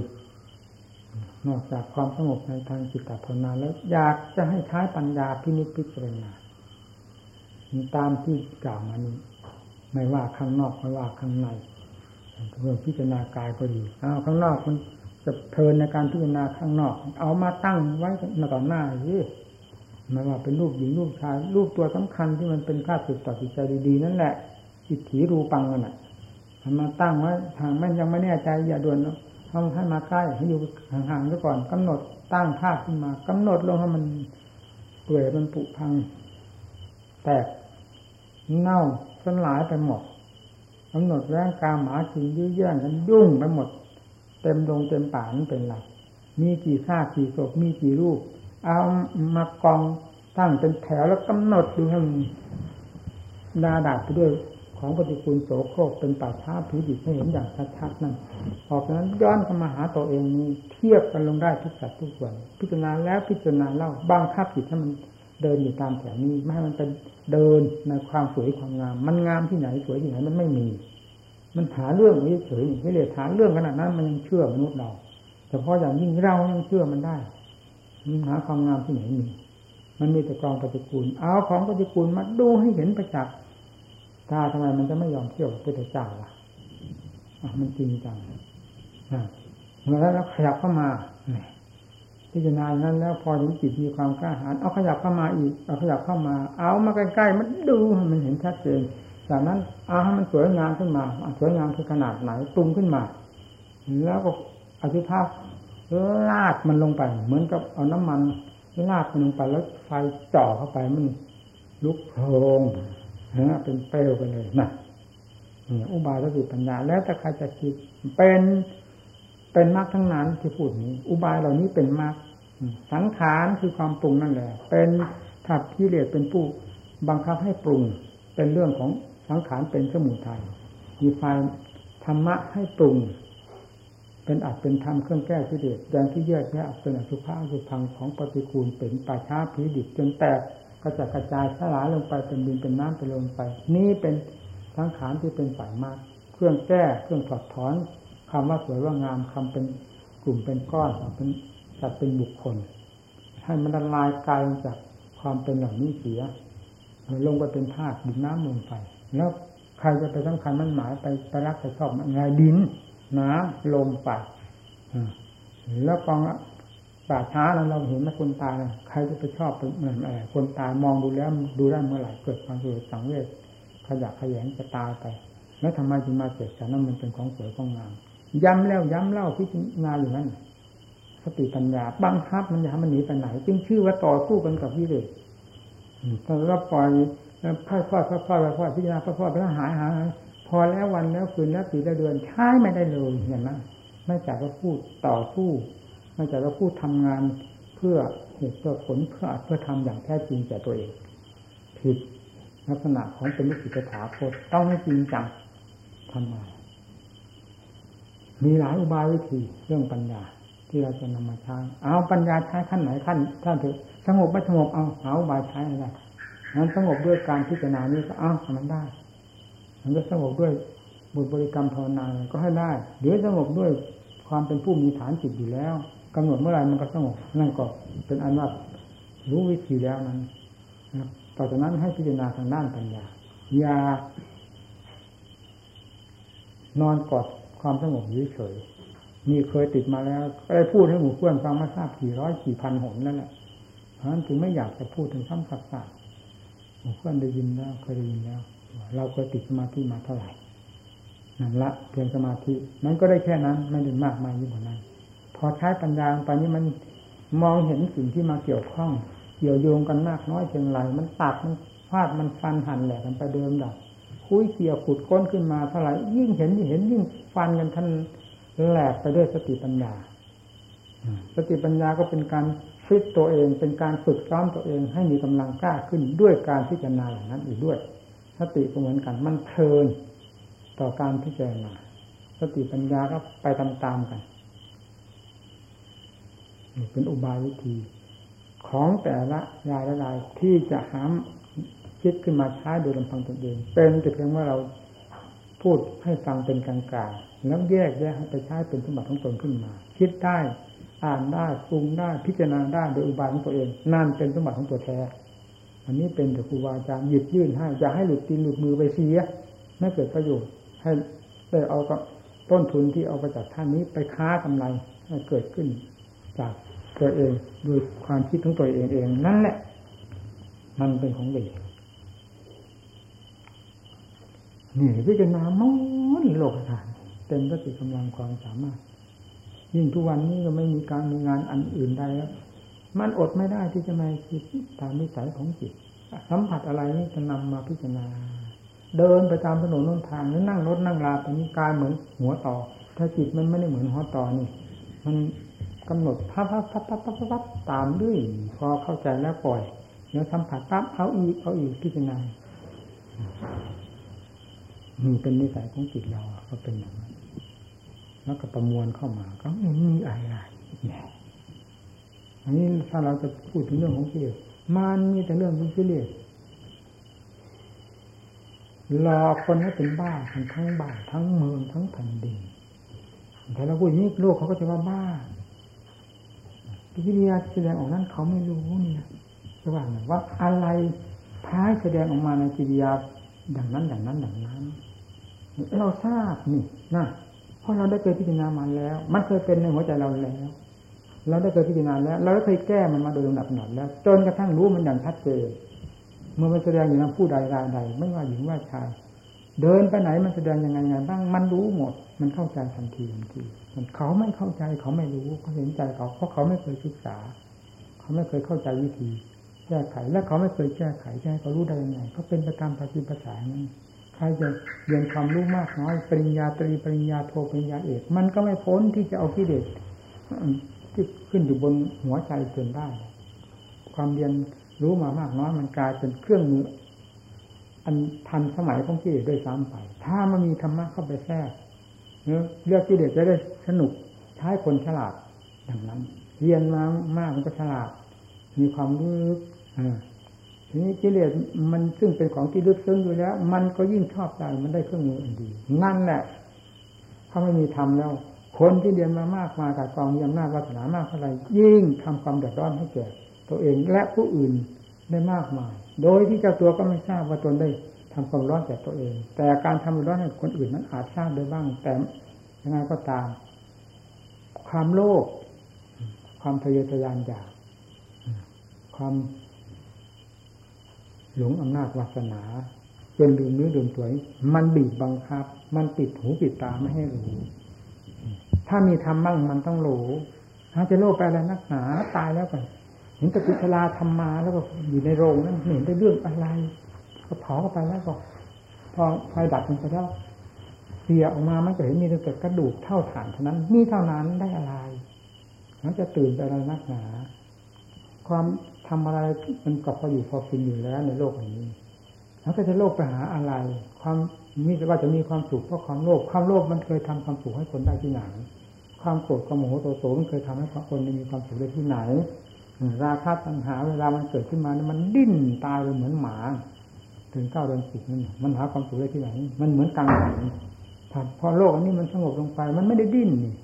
ๆ นอกจากความสงบในทางจิตตภาวนาแล้วอยากจะให้ใช้ปัญญาพินิจพิจารณาตามที่กล่าวมานี้ไม่ว่าข้างนอกไม่ว่าข้างในเรื่องพิจารณากายก็ดีเอาข้างนอกมันจะเพลินในการพิจารณาข้างนอก เอามาตั้งไว้ต่อหน้าสิ ไม่ว่าเป็นรูปหญิงรูปชายรูปตัวสำคัญที่มันเป็นค่าสุดต่อจิตใจดีๆนั่นแหละอิทธิรูปังกันอะมันมาตั้งไว้ทางไม่ยังไม่แน่ใจอย่าด่วนทำให้มาใกล้ให้อยู่ห่างๆซะก่อนกำหนดตั้งภาพขึ้นมากำหนดลงให้มันเปื่อยมันผุพัง แตกเน่าสลายไปหมดกำหนดแรงกาหมาจิงยื้อแย่งกันยุ่งไปหมด เต็มดงเต็มป่านเป็นไรมีกี่ซากี่ศพมีกี่รูป เอามากองตั้งเป็นแถวแล้วกำหนดดูให้มันดาดาไปด้วยของปฏิกูลโสโครกเป็นป่าช้าผีดิบให้เห็นอย่างชัดๆนั่นออกนั้นย้อนเข้ามาหาตัวเองนี้เทียบกันลงได้ทุกสัดทุกส่วน พิจารณาแล้วพิจารณาเล่าบางคับจิตให้มันเดินอยู่ตามแถวนี้ไม่ให้มันเป็นเดินในความสวยความงาม มันงามที่ไหนสวยที่ไหนมันไม่มี มันหาเรื่องเฉยไม่เลยหาเรื่องขนาดนั้นมันยังเชื่อมนุษย์เราแต่พออย่างยิ่งเรายังเชื่อมันได้ หาความงามที่ไหนมี มันมีแต่กองปฏิกูล เอาของปฏิกูลมาดูให้เห็นประจักษ์ตาทำไมมันจะไม่ยอมเที่ยวกับพุทธเจ้าล่ะมันจริงจังแล้วขยับเข้ามาพิจารณาอย่างนั้นแล้วพอถึงจิตมีความกล้าหาญเอาขยับเข้ามาอีกเอาขยับเข้ามา เอามาใกล้ๆมันดูมันเห็นชัดเจนจากนั้นเอาให้มันสวยงามขึ้นมาสวยงามคือขนาดไหนปรุงขึ้นมา แล้วก็อธิภาพ ลาดมันลงไป เหมือนกับเอาน้ำมันลาดมันลงไปแล้วไฟจ่อเข้าไปมันลุกโพงนะเป็นเปลวไปเลยนะนี่อุบายสติปัญญา แล้วแต่ใครจะคิดเป็นเป็นมรรคทั้งนั้นที่พูดนี้ อุบายเหล่านี้เป็นมรรคสังขารคือความปรุงนั่นแหละ เป็นถ้าพิเรศเป็นผู้บังคับให้ปรุง เป็นเรื่องของสังขารเป็นสมุทัยมีไฟธรรมะให้ปรุง เป็นอัดเป็นธรรมเครื่องแก้กิเลสอย่างที่แยกแยะเป็นอสุภะอสุพังของปฏิกูลเป็นป่าช้าผีดิบจนแตกกระจัดกระจายสลายลงไปเป็นดินเป็นน้ำไปลงไป นี่เป็นสังขารที่เป็นฝ่ายมาก เครื่องแก้เครื่องถอดถอนคำว่าสวยว่างามคำเป็นกลุ่มเป็นก้อนเป็นจัดเป็นบุคคล ให้มันละลายกายจากความเป็นเหล่านี้เสียลงไปเป็นธาตุดินน้ำลมไฟแล้วใครจะไปสำคัญมันหมายไปไปรักไปชอบมันไงดิน น้ำลมไปแล้วกองป่าช้าแล้วเราเห็นไหมคนตายใครจะไปชอบเหมือนอะไรคนตายมองดูแล้วดูได้เมื่อไหร่เกิดความสวยสังเวชขยะขยงจะตายไป แล้วทำไมจึงมาเกิดฉันนั้นมันเป็นของสวยของงามย้ำแล้วย้ำเล่าพิจารณาอยู่นั้นสติปัญญาบังคับมันจะมันหนีไปไหน จึงชื่อว่าต่อสู้กันกับวิเลศแต่เราปล่อยพ่อยพ่อยพ่อยพ่อยพ่อพิจารณาพ่อยพ่อไปแล้วหายหาย พอแล้ววันแล้วคืนแล้วปีแล้วเดือนใช้ไม่ได้เลยอย่างนั้นไม่จากว่าพูดต่อสู้ไม่จากว่าพูดทำงานเพื่อเหตุเพื่อผลเพื่อเพื่อทำอย่างแท้จริงแก่ตัวเองผิดลักษณะของเป็นวิสิตถาคตต้องไม่จริงจังทำไมมีหลายอุบายวิธีเรื่องปัญญา ที่เราจะนำมาใช้เอาปัญญาใช้ขั้นไหนขั้นท่านถือสงบไม่สงบเอาเอาอุบายใช้อะไรนั้นสงบด้วยการพิจารณานี้ก็เอาทำมันได้ มันจะสงบด้วยบุตรบริกรรมภาวนาก็ให้ได้หรือสงบด้วยความเป็นผู้มีฐานจิตอยู่แล้วกำหนดเมื่อไรมันก็สงบนั่นก็เป็นอันว่ารู้วิธีแล้วนั้นต่อจากนั้นให้พิจารณาทางด้านปัญญาอย่านอนกอดความสงบเฉยมีเคยติดมาแล้วก็ได้พูดให้หมู่เพื่อนฟังมาทราบกี่ร้อยกี่พันหนนั่นแหละเพราะฉะนั้นถึงไม่อยากจะพูดถึงซ้ำซักๆหมู่เพื่อนได้ยินแล้วเคยได้ยินแล้ว เราเคยติดสมาธิมาเท่าไหร่นั่นละเพียงสมาธินั้นก็ได้แค่นั้น ไม่ได้มากมายยิ่งกว่านั้น พอใช้ปัญญาไปนี่มันมองเห็นสิ่งที่มาเกี่ยวข้องเกี่ยวโยงกันมากน้อยเพียงไรมันตัดมันฟาดมันฟันหั่นแหลกกันไปเดิมดับคุยเกี่ยวขุดก้นขึ้นมาเท่าไหร่ยิ่งเห็นยิ่งเห็นยิ่งฟันกันทันแหลกไปด้วยสติปัญญาสติปัญญาก็เป็นการฟิตตัวเอง เป็นการฝึกซ้อมตัวเอง ให้มีกำลังกล้าขึ้นด้วยการพิจารณาอย่างนั้นอีกด้วย สติก็เหมือนกัน มันเพลินต่อการพิจารณาสติปัญญาก็ไปตามๆกันเป็นอุบายวิธี ของแต่ละยาละลายที่จะหามคิดขึ้นมาใช้โดยลำพังตนเองเป็นแต่เพียงว่าเราพูดให้ฟังเป็นกลางๆแล้วแยกแยกให้ไปใช้เป็นสมบัติของตนขึ้นมา คิดได้อ่านได้ปรุงได้พิจารณาได้โดยอุบายของตัวเอง นั่นเป็นสมบัติของตัวแท้ อันนี้เป็นแต่ครูบาอาจารย์หยิบยื่นให้อย่าให้หลุดตีนหลุดมือไปเสียไม่เกิดประโยชน์ให้ได้เอาก็ต้นทุนที่เอาไปจากท่านนี้ไปค้ากำไรเกิดขึ้น จากตัวเองโดยความคิดของตัวเองเองนั่นแหละ มันเป็นของดีนี่พิจารณามอนโลกฐานเต็มสติกำลังความสามารถ ยิ่งทุกวันนี้ก็ไม่มีการมีงานอันอื่นใดแล้ว มันอดไม่ได้ที่จะมาคิดตามนิสัยของจิต สัมผัสอะไรนี่จะนำมาพิจารณา เดินไปตามถนนนนทางหรือนั่งรถนั่งลาไปนี้กายเหมือนหัวต่อ ถ้าจิตมันไม่ได้เหมือนหัวต่อนี่ มันกำหนดพับพับพับพับพับพับตามด้วย พอเข้าใจแล้วปล่อยเดี๋ยวสัมผัสปั๊บเอาอีกเอาอีกพิจารณามีเป็นนิสัยของจิตเราก็เป็นอย่างนั้นแล้วก็ประมวลเข้ามาก็ไม่มีอะไรเนี่ย อันนี้ถ้าเราจะพูดถึงเรื่องของกิเลสมันมีแต่เรื่องของกิเลสหลอกคนให้เป็นบ้าทั้งทั้งบ้านทั้งเมืองทั้งแผ่นดินแต่เราพูดอย่างนี้โลกเขาก็จะว่าบ้าวิทยาแสดงออกนั้นเขาไม่รู้นี่ยจะว่างว่าอะไรพายแสดงออกมาในกิริยาดังนั้นดังนั้นดังนั้น เราทราบนี่นะเพราะเราได้เคยพิจารณามาแล้ว มันเคยเป็นในหัวใจเราแล้ว เราได้เคยพิจารณาแล้ว เราได้เคยแก้มันมาโดยลำดับหนดแล้ว จนกระทั่งรู้มันอย่างชัดเจนเมื่อมันแสดงอยู่นั้นผู้ใดรายใด ไม่ว่าหญิงว่าชาย เดินไปไหนมันแสดงยังไงไงบ้างมันรู้หมด มันเข้าใจทันทีทันทีเขาไม่เข้าใจเขาไม่รู้เขาเห็นใจเขาเพราะเขาไม่เคยศึกษา เขาไม่เคยเข้าใจวิธีแก้ไขและเขาไม่เคยแก้ไขให้เขารู้ได้ยังไงเขาเป็นประตามภาษีภาษานั้นใครจะเรียนความรู้มากน้อยปริญญาตรีปริญญาโทปริญญาเอก มันก็ไม่พ้นที่จะเอากิเลสที่ ขึ้นอยู่บนหัวใจจนได้ ความเรียนรู้มามากน้อยมันกลายเป็นเครื่องมืออันทันสมัยของกิเลสด้วยซ้ำไป ถ้ามันมีธรรมะเข้าไปแทรกเลือกกิเลสจะได้สนุกใช้คนฉลาดอย่างนั้น เรียนมามากมันก็ฉลาด มีความรู้ทีนี้กิเลสมันซึ่งเป็นของที่ลึกซึ้งอยู่แล้ว มันก็ยิ่งชอบใจมันได้เครื่องมืออันดี นั่นแหละถ้าไม่มีธรรมแล้ว คนที่เรียนมามากมากับกองมีอำนาจวาสนามากเท่าไรยิ่งทำความเดือดร้อนให้แก่ตัวเองและผู้อื่นได้มากมาย โดยที่เจ้าตัวก็ไม่ทราบว่าตนได้ทำความร้อนแก่ตัวเอง แต่การทำร้อนให้คนอื่นนั้นอาจทราบได้บ้าง แต่ยังไงก็ตาม ความโลภความทะเยอทะยานอยากความหลงอำนาจวาสนาจนลืมเนื้อลืมตัวมันบีบบังคับ มันปิดหูปิดตาไม่ให้รู้ ถ้ามีทำบ้างมันต้องรู้ถ้าจะโลภไปอะไรนักหนาตายแล้วไปเห็นตะกุชลาทำมาแล้วก็อยู่ในโรงนั้นเห็นได้เรื่องอะไร ก็เผาเข้าไปแล้วก็ พอไฟดับมันไปแล้วเสียออกมามันก็เห็นมีแต่กระดูกเท่าฐานเท่านั้นนี่เท่านั้นได้อะไรมันจะตื่นไปอะไรนักหนา ความทำอะไรมันก็พออยู่พอกินอยู่แล้วในโลกนี้แล้วก็จะโลภไปหาอะไร ความมีแต่ว่าจะมีความสุขเพราะความโลภความโลภมันเคยทำความสุขให้คนได้ที่ไหน ความโกรธความโมโหโตโสมันเคยทำให้คนมีความสุขได้ที่ไหน ราคะตัณหาเวลามันเกิดขึ้นมานี่มันดิ้นตายไปเหมือนหมา ถึงเก้าเดือนสิบนั่นมันหาความสุขได้ที่ไหน มันเหมือนกังหันพอโลกอันนี้มันสงบลงไป มันไม่ได้ดิ้นนี่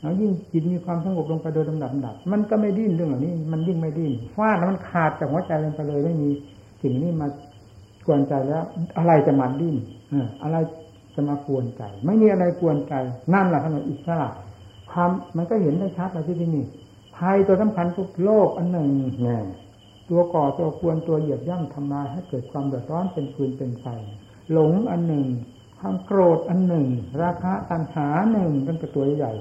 แล้วยิ่งจิตมีความสงบลงไปโดยลำดับดับ มันก็ไม่ดิ้นเรื่องเหล่านี้ มันยิ่งไม่ดิ้นฟาดแล้วมันขาดจากหัวใจลงไปเลยไม่มีสิ่งนี้มากวนใจแล้ว อะไรจะมาดิ้นอะไรจะมากวนใจ ไม่มีอะไรกวนใจนั่นแหละขนาดอิสระ ความมันก็เห็นได้ชัดเลยที่นี่ภัยตัวสำคัญทุกโลกอันหนึ่งแน่ตัวก่อตัวกวนตัวเหยียบย่ำทำลายให้เกิดความเดือดร้อนเป็นฟืนเป็นไฟหลงอันหนึ่งความโกรธอันหนึ่ง ราคะตัณหาหนึ่งเป็นตัวใหญ่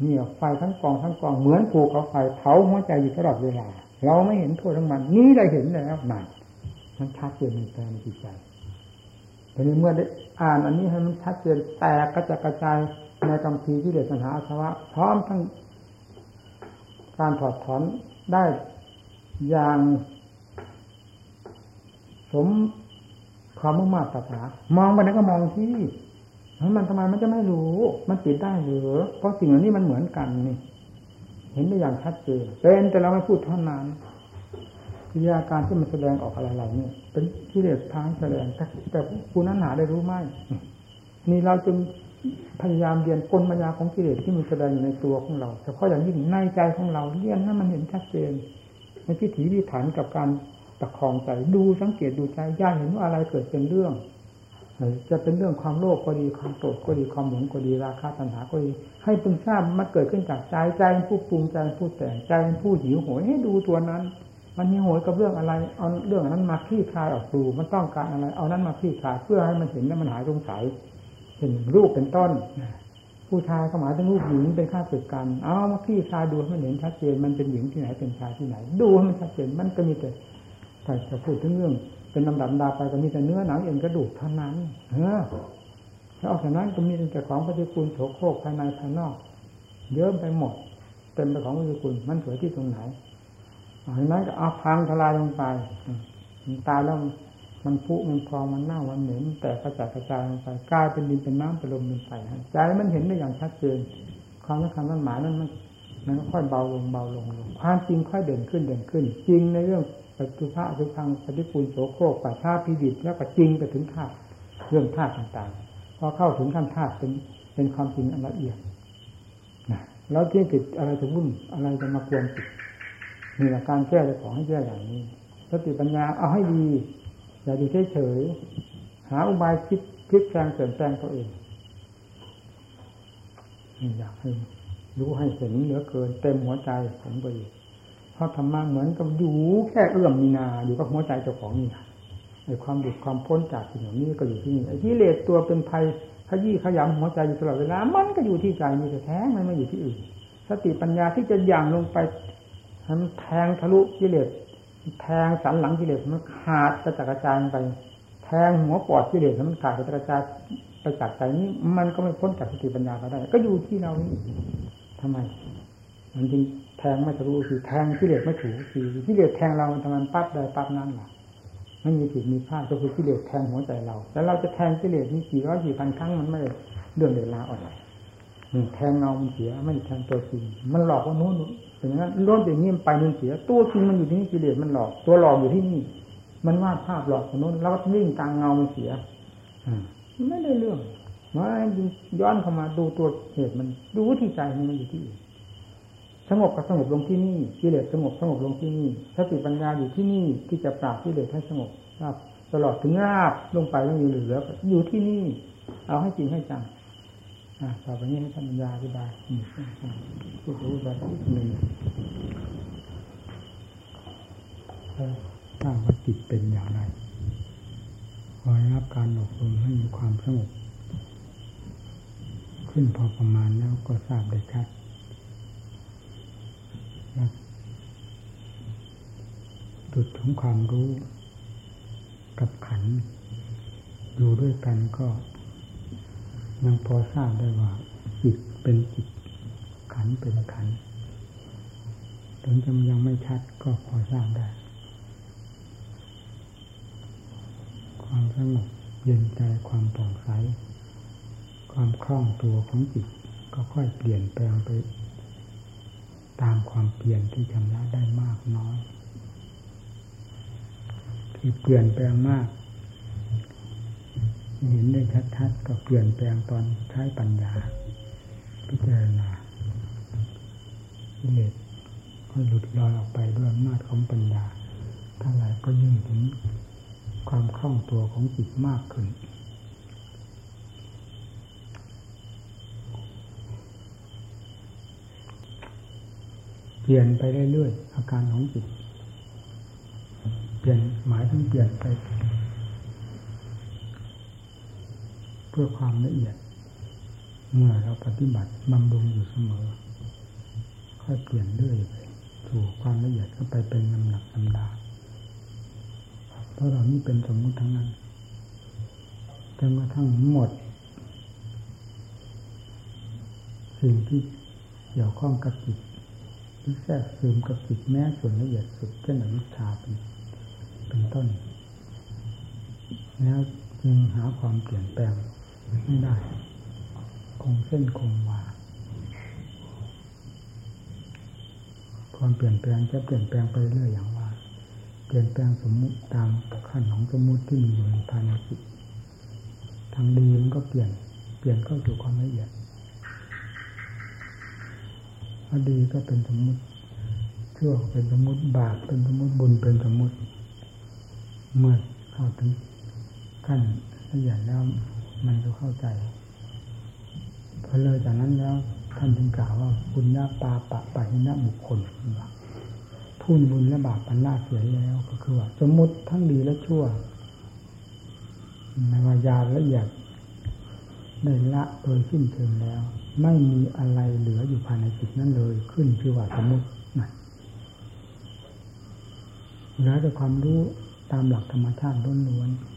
เนี่ยไฟทั้งกองทั้งกองเหมือนผูกเขาไฟเผาหัวใจอยู่ตลอดเวลา เราไม่เห็นโทษทั้งมัน นี้ได้เห็นแล้วนั่นมันชัดเจนในใจในจิตใจทีนี้เมื่อได้อ่านอันนี้ให้มันชัดเจนแตกกระจกระจาย ในกำพีที่เดือดปัญหาอาสวะพร้อมทั้งการถอดถอนได้อย่างสมความมุ่งมั่นปรารถนามองไปนั้นก็มองที่มันทำไมมันจะไม่รู้ มันปิดได้หรือเพราะสิ่งเหล่านี้มันเหมือนกันนี่ เห็นได้อย่างชัดเจนเป็นแต่เราไม่พูดเท่านั้นกิริยาการที่มันแสดงออกอะไรๆนี่เป็นที่เรียกทางแสดงแต่แต่คุณนั้นหาได้รู้ไหมนี่เราจึง พยายามเรียนกลมายาของกิเลสที่มันแสดงอยู่ในตัวของเราเฉพาะอย่างยิ่งในใจของเราเรียนนั้นมันเห็นชัดเจนในพิถีพิถันกับการประคองใจดูสังเกตดูใจย่าเห็นว่าอะไรเกิดเป็นเรื่อง จะเป็นเรื่องความโลภก็ดีความโกรธก็ดีความหลงก็ดีราคะตัณหาก็ดี ให้พึงทราบมันเกิดขึ้นจากใจใจผู้ปรุงใจผู้แต่งใจผู้หิวโหยให้ดูตัวนั้นมันหิวโหยกับเรื่องอะไรเอาเรื่องนั้นมาคลี่คลายออกดูมันต้องการอะไร เอานั้นมาคลี่คลายเพื่อให้มันเห็นและมันหายสงสัย เห็นรูปเป็นต้นผู้ชายก็หมายถึงรูปหญิงเป็นข้าศึกกัน เอามาคลี่คลายดูให้มันเห็นชัดเจนมันเป็นหญิงที่ไหนเป็นชายที่ไหน ดูให้มันชัดเจนมันก็มีแต่แต่จะพูดถึงเรื่อง เป็นลำดับดาไปก็มีแต่เนื้อหนังเอ็นกระดูกเท่านั้นเออแล้วออกจากนั้นก็มีแต่ของปฏิกูลโสโครกภายในภายนอกเยอะไปหมดเต็มไปของปฏิกูลมันสวยที่ตรงไหนออกจากนั้นก็เอาพังทลายลงไปตายแล้ว มันพุมันพองมันเน่ามันเหม็นแต่กระจายกระจายลงไปกลายเป็นดินเป็นน้ำเป็นลมเป็นไฟใจมันเห็นได้อย่างชัดเจนความสำคัญมันหมายนั้นมันมันค่อยเบาลงเบาลงลงความจริงค่อยเด่นขึ้นเด่นขึ้น จริงในเรื่องปัจจุบันสุพังปฏิปูลโสโครกป่าชาพิดิบแล้วก็จริงไปถึงธาตุเรื่องธาตุต่างๆ พอเข้าถึงขั้นธาตุเป็นเป็นความจริงอันละเอียดนะแล้วที่จิตอะไรจะวุ่นอะไรจะมากวนจิตนี่แหละการแก้ของให้แก้อย่างนี้สติปัญญาเอาให้ดี อย่าอยู่เฉยๆหาอุบายคิดคิดแปลงเปลี่ยนแปลงตัวเองอยากให้รู้ให้เห็นเหลือเกิน เต็มหัวใจผมไปเพราะธรรมะเหมือนกับอยู่แค่เอื้อมมีนาอยู่กับหัวใจเจ้าของนี่ไอ้ความดุความพ้นจากสิ่งเหล่านี้ก็อยู่ที่นี่ไอ้ที่เลสตัวเป็นภัยขยี้ขยำหัวใจอยู่ตลอดเวลา มันก็อยู่ที่ใจมีแต่แท้มันไม่อยู่ที่อื่น สติปัญญาที่จะย่างลงไปมันแทงทะลุกิเลส แทงสันหลังกิเลสมันขาดกระจัดกระจายไป แทงหัวปอดกิเลสมันขาดกระจัดกระจายไปจากใจนี้ มันก็ไม่พ้นจากสติปัญญาก็ได้ ก็อยู่ที่เรานี่ทำไม มันจริงแทงไม่ทะลุคือแทงกิเลสไม่ถูกคือกิเลสแทงเราทำมันปั๊บได้ปั๊บนั่นแหละไม่มีผิดมีพลาดก็คือกิเลสแทงหัวใจเรา แล้วเราจะแทงกิเลสนี่กี่ร้อยกี่พันครั้งมันไม่เรื่องเดือดร้อนอะ ไรแทงเงามันเสียไม่แทงตัวจริงมันหลอกว่านู้นอย่างนั้นล้นอย่างนี้ไปนึงเสีย ตัวจริงมันอยู่ที่นี่กิเลสมันหลอก ตัวหลอกอยู่ที่นี่ มันวาดภาพหลอกคนนู้นแล้ววิ่งตางเงามันเสียไม่ได้เรื่องมาย้อนเข้ามาดูตัวเหตุมันดูที่ใจมันอยู่ที่อื่นสงบก็สงบลงที่นี่กิเลสสงบสงบลงที่นี่สติปัญญาอยู่ที่นี่ที่จะปราบกิเลสให้สงบราบตลอดถึงราบลงไปแล้วมีเหลืออยู่ที่นี่ เอาให้จริงให้จัง ต่อไปนี้ให้ท่านปัญญาอธิบายพูดรู้แบบหนึ่งถ้าว่าจิตเป็นอย่างไรคอยรับการอบรมให้มีความสงบขึ้นพอประมาณแล้วก็ทราบได้ชัดจุดของความรู้กับขันอยู่ด้วยกันก็ ยังพอทราบได้ว่าจิตเป็นจิตขันเป็นขันถึงจะยังไม่ชัดก็พอทราบได้ ความสงบเย็นใจความผ่องใสความคล่องตัวของจิตก็ค่อยเปลี่ยนแปลงไป ตามความเปลี่ยนที่ชำระได้มากน้อย ที่เปลี่ยนแปลงมาก เห็นได้ชัดๆก็เปลี่ยนแปลงตอนใช้ปัญญา พิจารณาเลสก็หลุดลอยออกไปด้วยอำนาจของปัญญาถ้าไหรก็ยิ่งถึงความคล่องตัวของจิตมากขึ้น เปลี่ยนไปเรื่อยๆอาการของจิต เปลี่ยนหมายถึงเปลี่ยนไป เพื่อความละเอียด เมื่อเราปฏิบัติบำรุงอยู่เสมอ ค่อยเปลี่ยนเรื่อยไปสู่ความละเอียดก็ไปเป็นลำหนักลำดาเพราะเรานี่เป็นสมมุติทั้งนั้นจนกระทั่งหมด สิ่งที่เกี่ยวข้องกับจิตหรือแทรกซึมกับจิตแม้ส่วนละเอียดสุดเช่นอวิชชาเป็นเป็นต้น แล้วจึงหาความเปลี่ยนแปลง ไม่ได้ คงเส้นคงวาความเปลี่ยนแปลงจะเปลี่ยนแปลงไปเรื่อยอย่างว่า เปลี่ยนแปลงสมมุติตามขั้นของสมมุติที่มีอยู่ในภายในจิตทางดีมันก็เปลี่ยน เปลี่ยนเข้าสู่ความละเอียดอดีก็เป็นสมมุติชั่วเป็นสมมุติบาปเป็นสมมุติบุญเป็นสมมุติเมื่อเข้าถึงขั้นละเอียดแล้ว มันก็เข้าใจพอเลยจากนั้นแล้วท่านจึงกล่าวว่าบุญญาปาปะปะหินะบุคคลว่าทุนบุญและบาปปันลาเสียแล้ว ก็คือว่าสมมติทั้งดีและชั่วในวายาละเอียดได้ละโดยสิ้นเชิงแล้ว ไม่มีอะไรเหลืออยู่ภายในจิตนั้นเลย ขึ้นชื่อว่าสมมตินะเหลือแต่ความรู้ตามหลักธรรมชาติล้วนๆ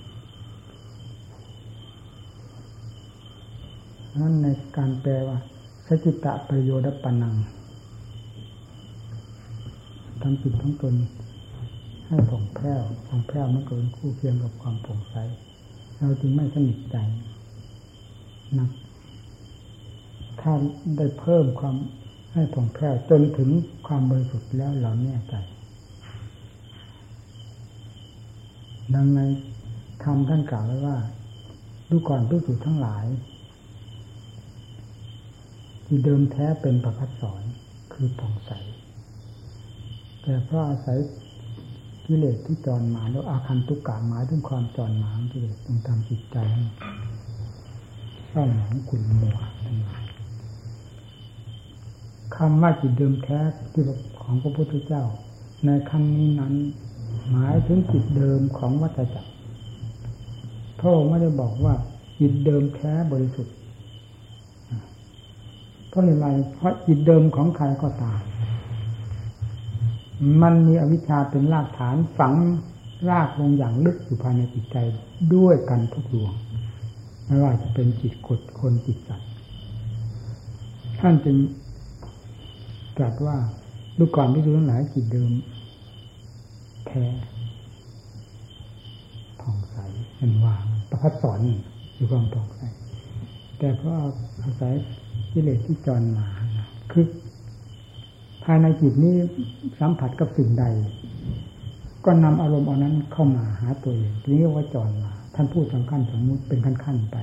นั้นในการแปลว่าสจิตะประโยชน์ปนังทำจิตทั้งตนให้ผ่องแผ้วผ่องแผ้วมันเกินคู่เคียงกับความผ่องใส เราจึงไม่สนิทใจนะถ้าได้เพิ่มความให้ผ่องแผ้วจนถึงความบริสุทธิ์แล้วเราแน่ใจ ดังในธรรมท่านกล่าวไว้ว่า ดูก่อนพิสูจทั้งหลาย ที่เดิมแท้เป็นประพัดสอนคือผ่องใส แต่เพราะอาศัยกิเลสที่จรมาแล้วอาคันตุกกะหมายถึงความจรมาของกิเลสตรงตามจิตใจเศร้าหมองขุ่นมัวคำว่าจิตเดิมแท้ที่ของพระพุทธเจ้า ในคำนี้นั้น หมายถึงจิตเดิมของวัฏจักรพระองค์ไม่ได้บอกว่าจิตเดิมแท้บริสุทธิ์ ราะอะไรเพราะจิตเดิมของใครก็ตามมันมีอวิชชาเป็นรากฐานฝังรากลงอย่างลึกอยู่ภายในจิตใจด้วยกันทุกดวงไม่ว่าจะเป็นจิตกดคนจิตสัตว์ท่านจึงตรัสว่าดูก่อนที่ดูทั้งหลายจิตเดิม แท้ผ่องใสเป็นว่าประพัดสอนอยู่ความผ่องใสแต่เพราะอาศัย กิเลสที่จรมาคือภายในจิตนี้สัมผัสกับสิ่งใด ก็นำอารมณ์อันนั้นเข้ามาหาตัวเองเรียกว่าจรมา ท่านพูดสำคัญสมมุติเป็นขั้นๆไป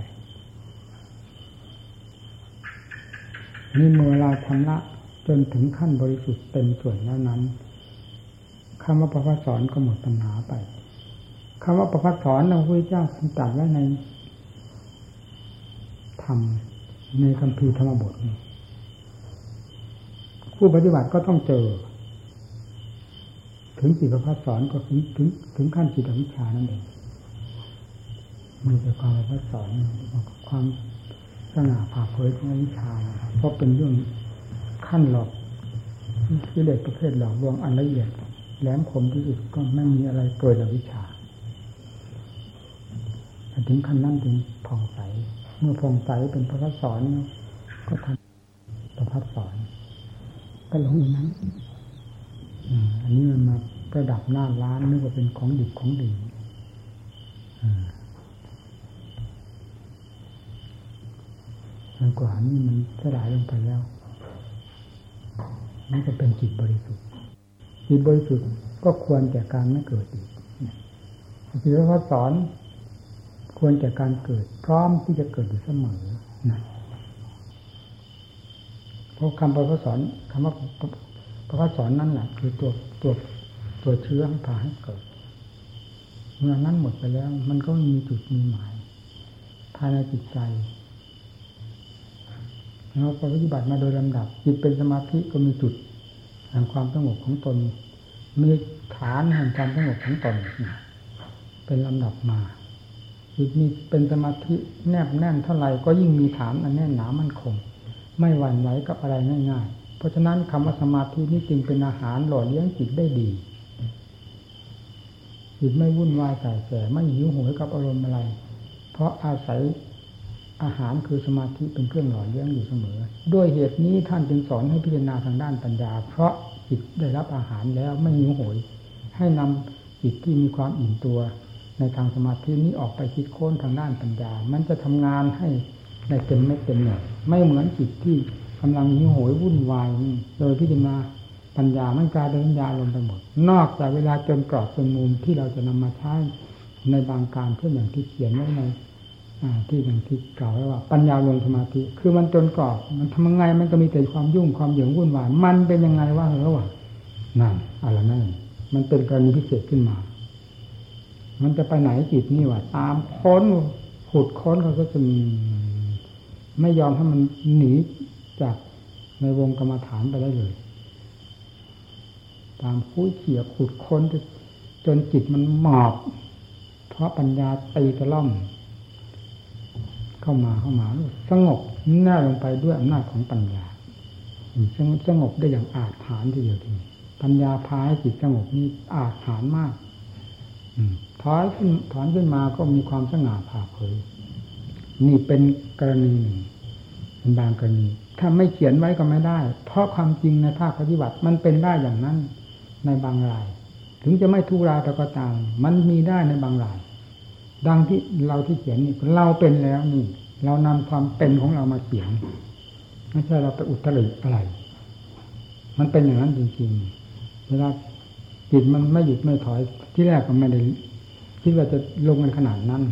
นี่เมื่อเราชำระจนถึงขั้นบริสุทธิ์เต็มส่วนแล้วนั้นคำว่าประพัสสอนก็หมดปัญหาไปคำว่าประพัสสอนเราพระเจ้าตรัสไว้ในธรรม ในคำพีธรรมบทนี้ผู้ปฏิบัติก็ต้องเจอ ถึงจิตประพัฒสอนก็ถึงถึงถึงขั้นจิตวิชานั่นเองมีแต่ความประพัฒสอนความสง่าผ่าเผยของวิชาเพราะเป็นเรื่องขั้นหลอกกิเลสประเภทหลอกลวงอันละเอียดแหลมคมที่สุดก็ไม่มีอะไรเกินวิชาถึงขั้นนั้นถึงผ่องใส เมื่อผ่องใสเป็นพระสอนก็ทำประพัดสอนก็ลงอย่างนั้นอันนี้มันมาประดับหน้าร้านนึกว่าเป็นของดิบของดีมันกว่านี้มันสลายลงไปแล้วนี่ก็เป็นจิตบริสุทธิ์จิตบริสุทธิ์ก็ควรแก่การไม่เกิดอีกจิตพระสอน ควรแก่การเกิด พร้อมที่จะเกิดอยู่เสมอนะเพราะคำพระสอนคำว่าพระสอนนั่นแหละคือตัวตัวตัวเชื้อพาให้เกิด เมื่อนั้นหมดไปแล้ว มันก็มีจุดมีหมาย ภายในจิตใจเราปฏิบัติมาโดยลำดับ จิตเป็นสมาธิก็มีจุดแห่งความสงบของตน มีฐานแห่งความสงบของตน เป็นลำดับมา จิตมีเป็นสมาธิแนบแน่นเท่าไหร่ก็ยิ่งมีฐานอันแน่นหนามั่นคง ไม่หวั่นไหวกับอะไรง่ายๆ เพราะฉะนั้นคำว่าสมาธินี้จึงเป็นอาหารหล่อเลี้ยงจิตได้ดี จิตไม่วุ่นวายใส่แสไม่หิวโหยกับอารมณ์อะไร เพราะอาศัยอาหารคือสมาธิเป็นเครื่องหล่อเลี้ยงอยู่เสมอ ด้วยเหตุนี้ท่านจึงสอนให้พิจารณาทางด้านปัญญา เพราะจิตได้รับอาหารแล้วไม่หิวโหย ให้นำจิตที่มีความอิ่มตัว ในทางสมาธินี้ออกไปคิดค้นทางด้านปัญญา มันจะทำงานให้ในเต็มไม่เต็มหน่อยไม่เหมือนจิตที่กำลังหิวโหยวุ่นวายโดยพิจารณาปัญญามันกลายเป็นปัญญาลงไปหมด นอกจากเวลาจนกรอบจนมุมที่เราจะนำมาใช้ในบางการเพื่ออย่างที่เขียนไว้ในที่อย่างที่กล่าวไว้ว่า ปัญญาลงสมาธิ คือมันจนกรอบ มันทำยังไงมันก็มีแต่ความยุ่งความเหยิงวุ่นวาย มันเป็นยังไงว่าเหรอวะนั่นอะไรนั่นมันเป็นกรณีพิเศษขึ้นมา มันจะไปไหนจิตนี่วะตามค้นขุดค้นเขาก็จะไม่ยอมให้มันหนีจากในวงกรรมฐานไปได้เลย ตามคุยเขี่ยขุดค้น จนจิตมันหมอบ เพราะปัญญาตีตะล่อม เข้ามาเข้ามาสงบหน้าลงไปด้วยอำนาจของปัญญาสงบได้อย่างอาจฐานทีเดียวทีปัญญาพาให้จิตสงบนี่อาจฐานมาก ถอยขึ้นถอนขึ้นมาก็มีความสง่าผ่าเผย นี่เป็นกรณีหนึ่งเป็นบางกรณี ถ้าไม่เขียนไว้ก็ไม่ได้ เพราะความจริงในภาคปฏิบัติมันเป็นได้อย่างนั้นในบางราย ถึงจะไม่ทุรายแต่ก็ตาม มันมีได้ในบางราย ดังที่เราที่เขียนนี่เราเป็นแล้วนี่ เรานำความเป็นของเรามาเขียน ไม่ใช่เราไปอุตริอะไร มันเป็นอย่างนั้นจริงๆเวลา จิตมันไม่หยุดไม่ถอย ที่แรกก็ไม่ได้คิดว่าจะลงกันขนาดนั้น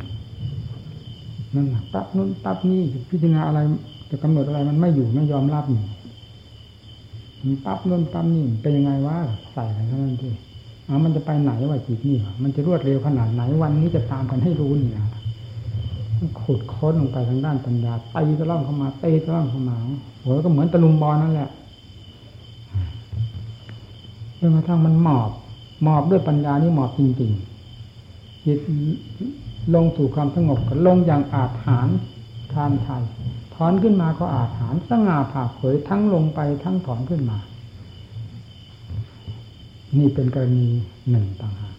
นั่นปั๊บนู้นปั๊บนี่พิจารณาอะไร จะกำหนดอะไรมันไม่อยู่ไม่ยอมรับนี่มันปั๊บนู้นปั๊บนี่เป็นยังไงวะใส่กันเท่านั้นที่อามันจะไปไหนวะจิตนี่มันจะรวดเร็วขนาดไหนวันนี้จะตามกันให้รู้นี่นะขุดค้นลงไปทางด้านปัญญาตีตะล่อมเข้ามาเตีตะล่อมเข้ามาโหก็เหมือนตะลุมบอลนั่นแหละจนกระทั่งมันหมอบ หมอบด้วยปัญญานี่หมอบจริงๆจิตลงสู่ความสงบก็ลงอย่างอาจหารทานไทยถอนขึ้นมาก็อาจหารสง่าผ่าเผยทั้งลงไปทั้งถอนขึ้นมา นี่เป็นกรณีหนึ่งต่างหาก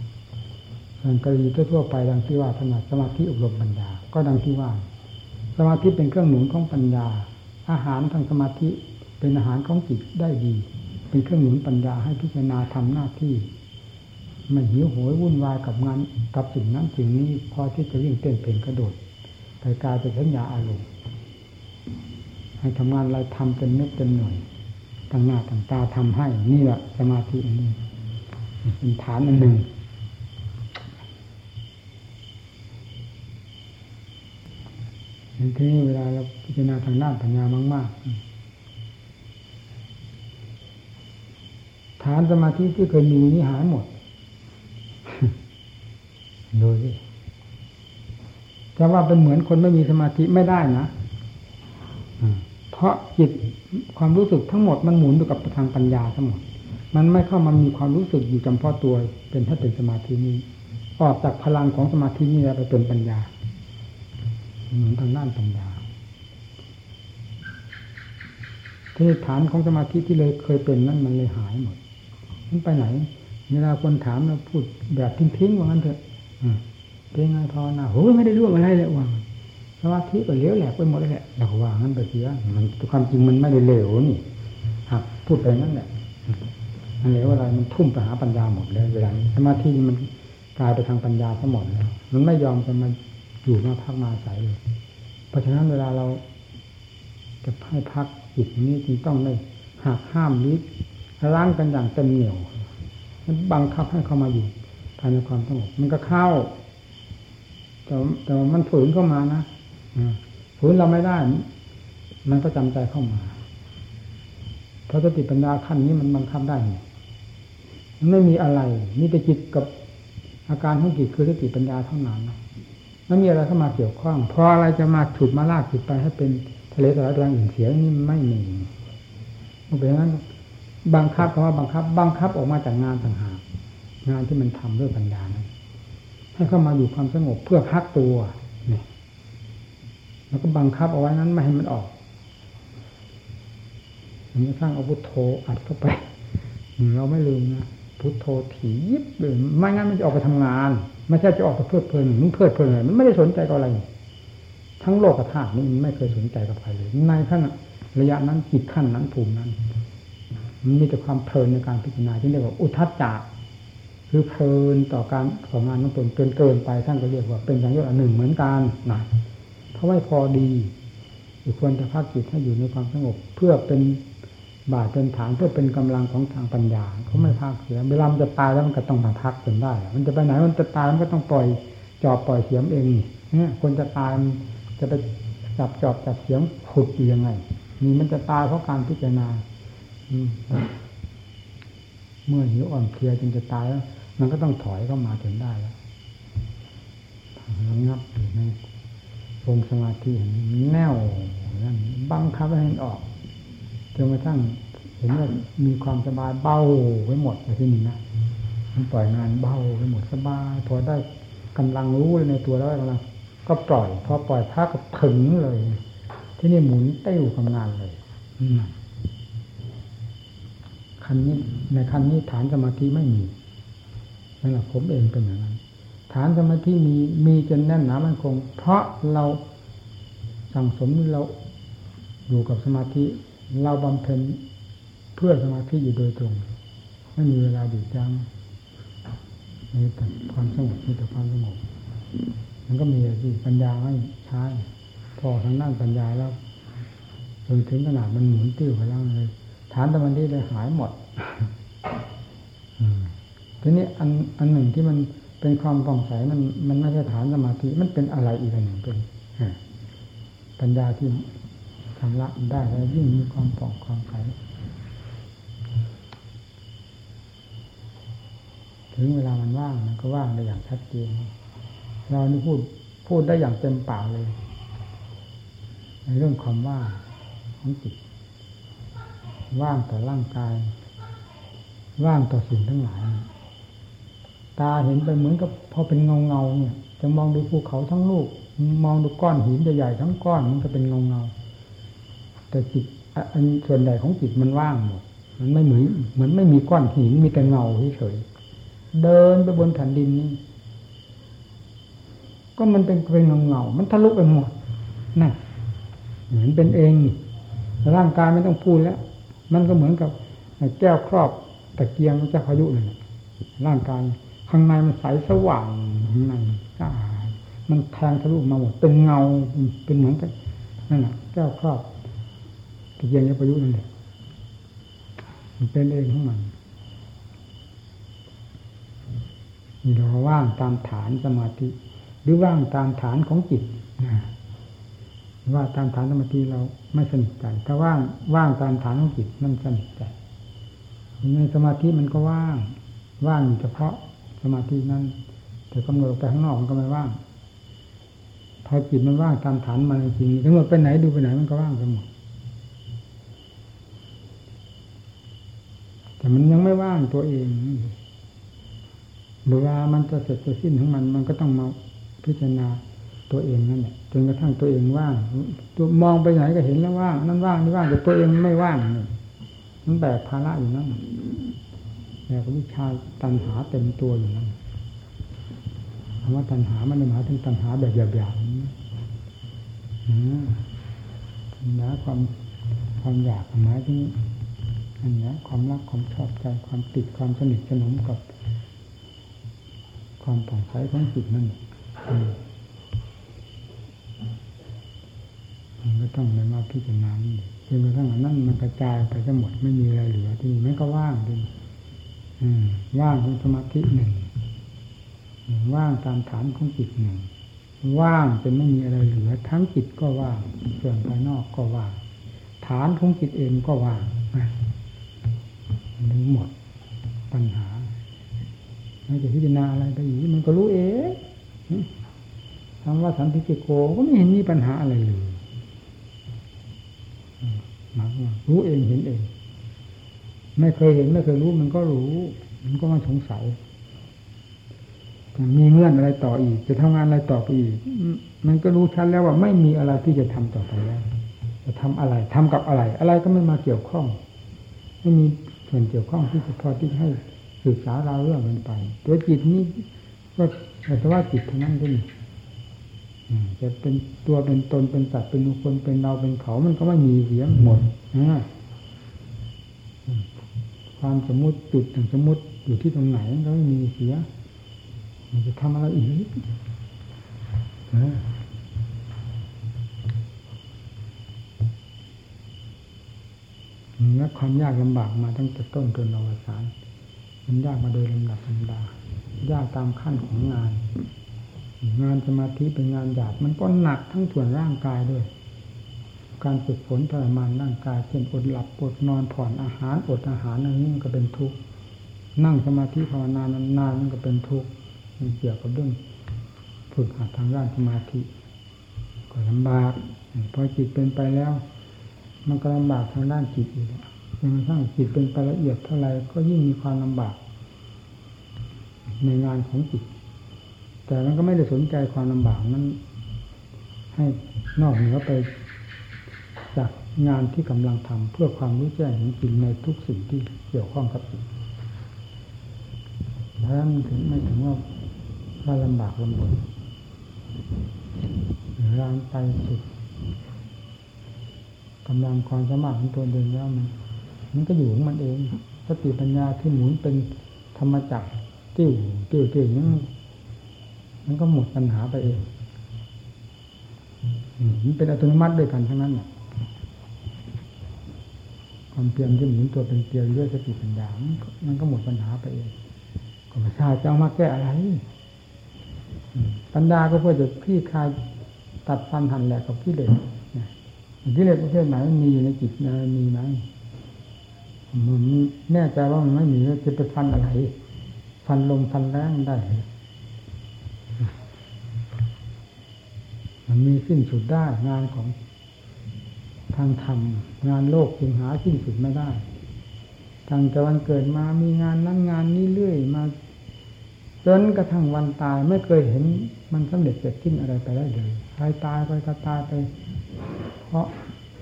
ส่วนกรณีทั่วๆไปดังที่ว่าถนัดสมาธิอบรมปัญญา ก็ดังที่ว่า สมาธิเป็นเครื่องหนุนของปัญญา อาหารทางสมาธิเป็นอาหารของจิตได้ดี เป็นเครื่องหนุนปัญญาให้พิจารณาทำหน้าที่ ไม่หิวโหยวุ่นวายกับงานกับสิ่งนั้นสิ่งนี้พอที่จะวิ่งเต้นเพ่งกระโดดไปกลายเป็นสัญญาอารมณ์ให้ทำงานอะไรทำเป็นเม็ดเป็นหน่วยต่างหน้าต่างตาทำให้นี่แหละสมาธิอันนี้เป็นฐานอันหนึ่งทีนี้เวลาเราพิจารณาทางด้านปัญญามาก ๆ ฐานสมาธิที่เคยมีนี้หายหมด ดูสิจะว่าเป็นเหมือนคนไม่มีสมาธิไม่ได้นะเพราะจิตความรู้สึกทั้งหมดมันหมุนอยู่กับทางปัญญาทั้งหมด มันไม่เข้ามามีความรู้สึกอยู่จำเพาะตัวเป็นถ้าเป็นสมาธินี้ ออกจากพลังของสมาธินี้ไปเป็นปัญญา เหมือนทางด้านปัญญาที่ฐานของสมาธิที่เลยเคยเป็นนั้นมันเลยหายหมดมันไปไหน เวลาคนถามเราพูดแบบทิ้งๆว่างั้นเถอะ เป็นไงพอนะโหไม่ได้รู้อะไรเลยว่าสมาธิก็เลี้ยวแหลกไปหมดเลยแหละเราว่างั้นไปเสียมันความจริงมันไม่ได้เหลวนี่หากพูดไปนั่นแหละมันเหลวอะไรมันทุ่มไปหาปัญญาหมดเลยเวลาสมาธิมันกลายไปทางปัญญาทั้งหมดแล้วมันไม่ยอมจะมาอยู่มาพักมาใสเลยเพราะฉะนั้นเวลาเราจะให้พักจิตนี้จึงต้องได้หักห้ามนิดล้างกันอย่างเต็มเหนียวมันบังคับให้เข้ามาอยู่ ภายในความสงบมันก็เข้า แต่แต่มันฝืนเข้ามานะฝืนเราไม่ได้ มันก็จำใจเข้ามา เพราะสติปัญญาขั้นนี้มันบังคับได้มันไม่มีอะไรมีแต่จิตกับอาการของจิตคือสติปัญญาเท่านั้นไม่มีอะไรเข้ามาเกี่ยวข้องพออะไรจะมาฉุดมาลากจิตไปให้เป็นทะเลสายแรงอื่นเสียนี่ไม่มีเพราะฉะนั้นบังคับคำว่าบังคับ บังคับออกมาจากงานต่างหาก งานที่มันทำด้วยปัญญานั้นให้เข้ามาอยู่ความสงบเพื่อพักตัวนี่แล้วก็บังคับเอาไว้นั้นไม่ให้มันออกมันสร้างอาวุธโทอัดเข้าไปเราไม่ลืมนะพุทโธถีบเลยไม่งั้นมันจะออกไปทำงาน ไม่ใช่จะออกไปเพื่อเพลินมันเพลิดเพลินอะไรมันไม่ได้สนใจกับอะไร ทั้งโลกธาตุนี่มันไม่เคยสนใจกับใครเลย ในขั้นระยะนั้นจิตขั้นนั้นภูมินั้นมันมีแต่ความเพลินในการพิจารณาที่เรียกว่าอุทัศจัก คือเพลินต่อการของงานนั้นตนเกินเกินไปท่านก็เรียกว่าเป็นอย่างยอดหนึ่งเหมือนกันนะเพราะว่าพอดีควรจะพักจิตให้อยู่ในความสงบ เพื่อเป็นบาทเป็นฐานเพื่อเป็นกำลังของทางปัญญาเขาไม่พักเสียเวลามันจะตายแล้วมันก็ต้องมาพักจนได้ มันจะไปไหนมันจะตายมันก็ต้องปล่อยจอบปล่อยเสียมเองเนี่ยคนจะตายจะไปจับจอบจับเสียงขุดอยู่ยังไงนี่มันจะตายเพราะการพิจารณาเมื่อหิวอ่อนเพลียจึงจะตายแล้ว มันก็ต้องถอยเข้ามาถึงได้แล้วระงับอยู่ในองสมาธิแน่วนั่นบังคับให้มันออกจนกระทั่งเห็นว่ามีความสบายเบาไว้หมดในที่นี้นะมันปล่อยงานเบาไปหมดสบายพอได้กำลังรู้ในตัวแล้วกำลังก็ปล่อย พอปล่อยพักก็ถึงเลย ที่นี่หมุนเต้วทำงานเลยคันนี้ในคันนี้ฐานสมาธิไม่มี นั่นแหละผมเองเป็นอย่างนั้น ฐานสมาธิมีมีจนแน่นหนามันคง เพราะเราสั่งสมเราอยู่กับสมาธิ เราบำเพ็ญเพื่อสมาธิอยู่โดยตรง ไม่มีเวลาดุจังมีแต่ความสงบมีแต่ความสงบมันก็มีที่ปัญญาไม่ใช้พอทางด้านปัญญาแล้วจนถึงขนาดมันหมุนติ้วไปแล้วเลยฐานตะวันที่เลยหายหมด ทีนี้อันอันหนึ่งที่มันเป็นความฟ่องใสมันมันไม่ใช่ฐานสมาธิมันเป็นอะไรอีกอันหนึ่งเป็นปัญญาที่ทำละได้แล้วยิ่งมีความป่องความใสถึงเวลามันว่างมันก็ว่างได้อย่างชัดเจนเรานี่พูดพูดได้อย่างเต็มปากเลยในเรื่องความว่างของจิตว่างต่อร่างกาย ว่างต่อสิ่งทั้งหลาย ตาเห็นไปเหมือนกับพอเป็นเงาเงาเนี่ยจะมองดูภูเขาทั้งลูก มองดูก้อนหินใหญ่ๆทั้งก้อนมันก็เป็นเงาเงาแต่จิตอันส่วนใหญ่ของจิตมันว่างหมดมันไม่เหมือนเหมือนไม่มีก้อนหินมีแต่เงาเฉยเดินไปบนแผ่นดินนี่ก็มันเป็นเป็นเงามันทะลุไปหมดนั่นเหมือนเป็นเองร่างกายไม่ต้องพูดแล้ว มันก็เหมือนกับแก้วครอบตะเกียงเจ้าพายุเลยร่างกาย ข้างในมันใสสว่างข้างในสะอาดมันแทงทะลุมาหมดเป็นเงาเป็นเหมือนกับนั่นแหละแก้วครอบตะเกียงเจ้าพายุนั่นแหละมันเป็นเองของมันนี่เราว่างตามฐานสมาธิ หรือว่างตามฐานของจิตว่าตามฐานสมาธิเราไม่สนิทใจถ้าว่างว่างตามฐานของจิตมันสนิทใจในสมาธิมันก็ว่าง ว่างเฉพาะ สมาธินั้นแต่กำหนดไปข้างนอกมันก็ไม่ว่างภอจิตมันว่างตามฐานมันจริงทั้งหมดไปไหนดูไปไหนมันก็ว่างไปหมดแต่มันยังไม่ว่างตัวเองเวลามันจะเสร็จจะสิ้นของมัน มันก็ต้องมาพิจารณาตัวเองนั่นแหละจนกระทั่งตัวเองว่างตัวมองไปไหนก็เห็นแล้วว่างนั่นว่างนี่ว่างแต่ตัวเองไม่ว่างนี่มันแบกภาระอยู่นั่น แบกวิชาตัณหาเต็มตัวอยู่นั่นคำว่าตัณหามันหมายถึงตัณหาแบบหยาบๆนะความความอยากหมายถึงอันนี้ความรักความชอบใจความติดความสนิทสนมกับ ความผ่องใสของจิตนั่นมันก็ต้องเลยมาพิจารณาจนกระทั่งนั้นมันกระจายไปทั้งหมดไม่มีอะไรเหลือที่นี่มันก็ว่างดิ ว่างของสมาธิหนึ่งว่างตามฐานของจิตหนึ่งว่างจนไม่มีอะไรเหลือ ทั้งจิตก็ว่างส่วนภายนอกก็ว่าง ฐานของจิตเองก็ว่างมันหมดปัญหาไม่จะพิจารณาอะไรไปอีกมันก็รู้เองคำว่าสันติโกก็ไม่เห็นมีปัญหาอะไรเลยมารู้เองเห็นเอง ไม่เคยเห็นไม่เคยรู้มันก็รู้ มันก็มาสงสัยมีเงื่อนอะไรต่ออีก จะทำงานอะไรต่อไปอีก มันก็รู้ชัดแล้วว่าไม่มีอะไรที่จะทำต่อไปแล้วจะทำอะไรทำกับอะไร อะไรก็ไม่มาเกี่ยวข้อง ไม่มีส่วนเกี่ยวข้องที่จะพอที่ให้ศึกษาเราเรื่องมันไป ตัวจิตนี้ก็แต่ว่าจิตเท่านั้นเองจะเป็นตัวเป็นตนเป็นสัตว์เป็นบุคคลเป็นเราเป็นเขามันก็ไม่มีเสียงหมด ความสมมติจุดอย่างสมมติอยู่ที่ตรงไหนก็ไม่มีเสีย มันจะทำอะไรอีกและความยากลำบากมาตั้งแต่ต้นจนอวสานมันยากมาโดยลำดับลำดายากตามขั้นของงาน งานสมาธิเป็นงานหยาบมันก็หนักทั้งส่วนร่างกายด้วย การฝึกฝนทรมานร่างกายเช่นอดหลับอดนอนผ่อนอาหารอดอาหารอันนี้มันก็เป็นทุกข์นั่งสมาธิภาวนานานๆมันก็เป็นทุกข์มันเกี่ยวกับเรื่องฝึกหัดทางด้านสมาธิก็ลำบากพอจิตเป็นไปแล้ว มันก็ลำบากทางด้านจิตอีกจนกระทั่งจิตเป็นไปละเอียดเท่าไรก็ยิ่งมีความลำบาก ในงานของจิต แต่มันก็ไม่ได้สนใจความลำบากนั้น ให้นอกเหนือไป งานที่กำลังทำเพื่อความรู้แจ้งเห็นจริงในทุกสิ่งที่เกี่ยวข้องกับจิตแล้วมันถึงไม่ถึงว่าว่าลำบากลำบนร่างไปสุดกำลังความสามารถของตัวเองแล้วมันมันก็อยู่ของมันเองสติปัญญาที่หมุนเป็นธรรมจักรติ้วติ้วติ้วนี้มันก็หมดปัญหาไปเองมันเป็นอัตโนมัติด้วยกันทั้งนั้นแหละ ความเพียรที่หมุนตัวเป็นเกลียวด้วยสติปัญญามันก็หมดปัญหาไปเองก็ไม่ทราบจะเอามาแก้อะไรปัญญาก็เพื่อจะคลี่คลายตัดฟันหันแหลกกับกิเลสกิเลสประเภทไหนมันมีอยู่ในจิตนะมีไหมมันแน่ใจว่ามันไม่มีแล้วจะไปฟันอะไร ฟันลมฟันแรงได้ มันมีสิ้นสุดได้งานของ ทางธรรมงานโลกจึงหาสิ้นสุดไม่ได้ทางแต่วันเกิดมามีงานนั้นงานนี้เรื่อยมาจนกระทั่งวันตายไม่เคยเห็นมันสำเร็จเสร็จสิ้นอะไรไปได้เลยใครตายไปก็ตายไป เพราะ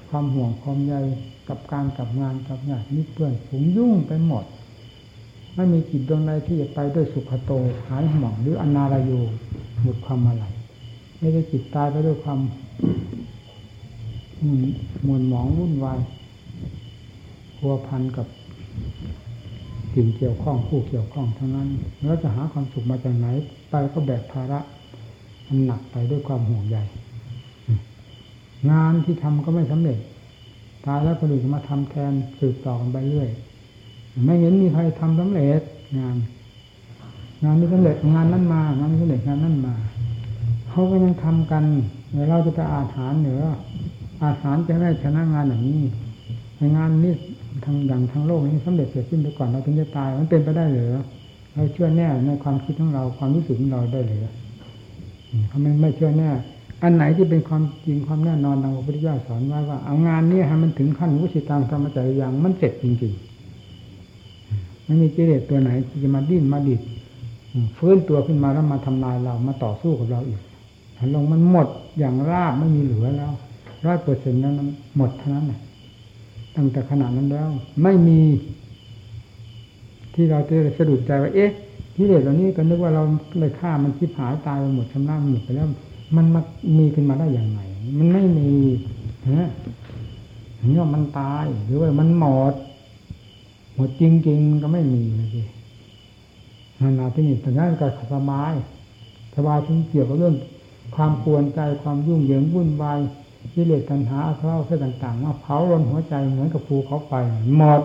ความห่วงความใยกับการกับงานกับงานนี่เพื่อนผงยุ่งไปหมด ไม่มีจิตดวงใดที่จะไปด้วยสุขโตหายห่วงหรืออนาลโยหมดความอะไรไม่ได้จิตตายไปด้วยความ มวนหมองวุ่นวายพัวพันกับสิ่งเกี่ยวข้องผู้เกี่ยวข้องทั้งนั้น แล้วจะหาความสุขมาจากไหน ไปก็แบกภาระมันหนักไปด้วยความห่วงใยงานที่ทำก็ไม่สำเร็จตายแล้วคนอื่นมาทำแทนสืบต่อกันไปเรื่อยไม่เห็นมีใครทำสำเร็จงาน งานนี้สำเร็จงานนั้นมางานนี้สำเร็จงานนั้นมาเขาก็ยังทำกันเวเราจะไปอาหารเหนือ อาหารจะได้ชนะงานอย่างนี้ในงานนี้ทางอย่างทางโลกนี้สำเร็จเสร็จสิ้นไปก่อนเราถึงจะตายมันเป็นไปได้หรือเราเชื่อแน่ในความคิดของเราความรู้สึกของเราได้หรือถ้ามันไม่เชื่อแน่อันไหนที่เป็นความจริงความแน่นอนทางพระพุทธเจ้าสอนไว้ว่าเอางานนี้ให้มันถึงขั้นวุฒิตังธรรมจริยังมันเสร็จจริงๆไม่มีกิเลสตัวไหนที่จะมาดิ้นมาดิดฟื้นตัวขึ้นมาแล้วมาทำลายเรามาต่อสู้กับเราอีกหลงมันหมดอย่างราบไม่มีเหลือแล้ว ร้อยเปอร์เซ็นต์นั้นหมดเท่านั้นตั้งแต่ขนาดนั้นแล้ว ไม่มี ที่เราจะสะดุดใจว่าเอ๊ะกิเลสเหล่านี้ก็นึกว่าเราเลยฆ่ามันคิดหายตายไปหมดชำระหมดไปแล้ว มันมามีขึ้นมาได้อย่างไรมันไม่มีเนี่ยเนี่ยมันตายหรือว่ามันหมดหมดจริงๆก็ไม่มีเลยสินานาที่นี่แต่นั้นก็สบายสบายที่เกี่ยวกับเรื่องความกวนใจความยุ่งเหยิงวุ่นวาย กิเลสตัณหาเท่าเพื่อต่างๆมาเผาลนหัวใจเหมือนกับภูเขาไฟหมด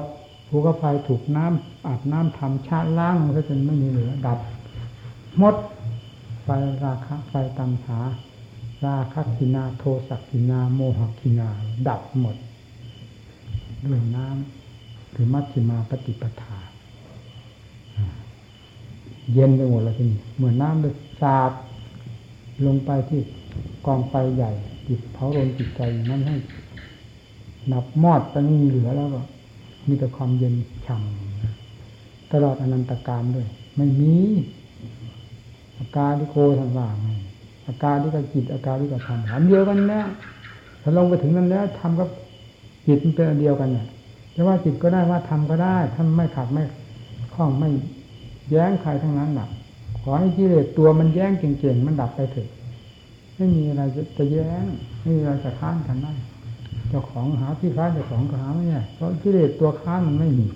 ภูเขาไฟถูกน้ำอาบน้ำทำชาล้างมันก็จนไม่มีเหลือดับหมดไฟราคะไฟตัณหา ราคะกินาโทสักกินาโมหกินา ดับหมดด้วยน้ำหรือมัชฌิมาปฏิปทา เย็นไปหมดแล้วทีนี้เหมือนน้ำเลยสาดลงไปที่กองไฟใหญ่ จิตเผาโรนจิตใจนั้นให้นับมอดไปไม่มีเหลือแล้วก็ มีแต่ความเย็นฉ่ำตลอดอนันตการด้วย ไม่มีอาการที่โกทางว่าไงอาการที่กับจิตอาการที่กับธรรมอันเดียวกันแล้วถ้าลงไปถึงนั้นแล้วทำกับจิตมันเป็นอันเดียวกันเนี่ยจะว่าจิตก็ได้ว่าทำก็ได้ท่านไม่ขัดไม่ข้องไม่แย้งใครทั้งนั้นหนักขอให้กิเลสตัวมันแย้งเก่งๆมันดับไปเถอะ ไม่มีอะไรจะแย้งไม่มีอะไรจะค้านกันได้เจ้าของหาที่ค้านเจ้าของก็หาไม่ได้เพราะกิเลสตัวค้านมันไม่มี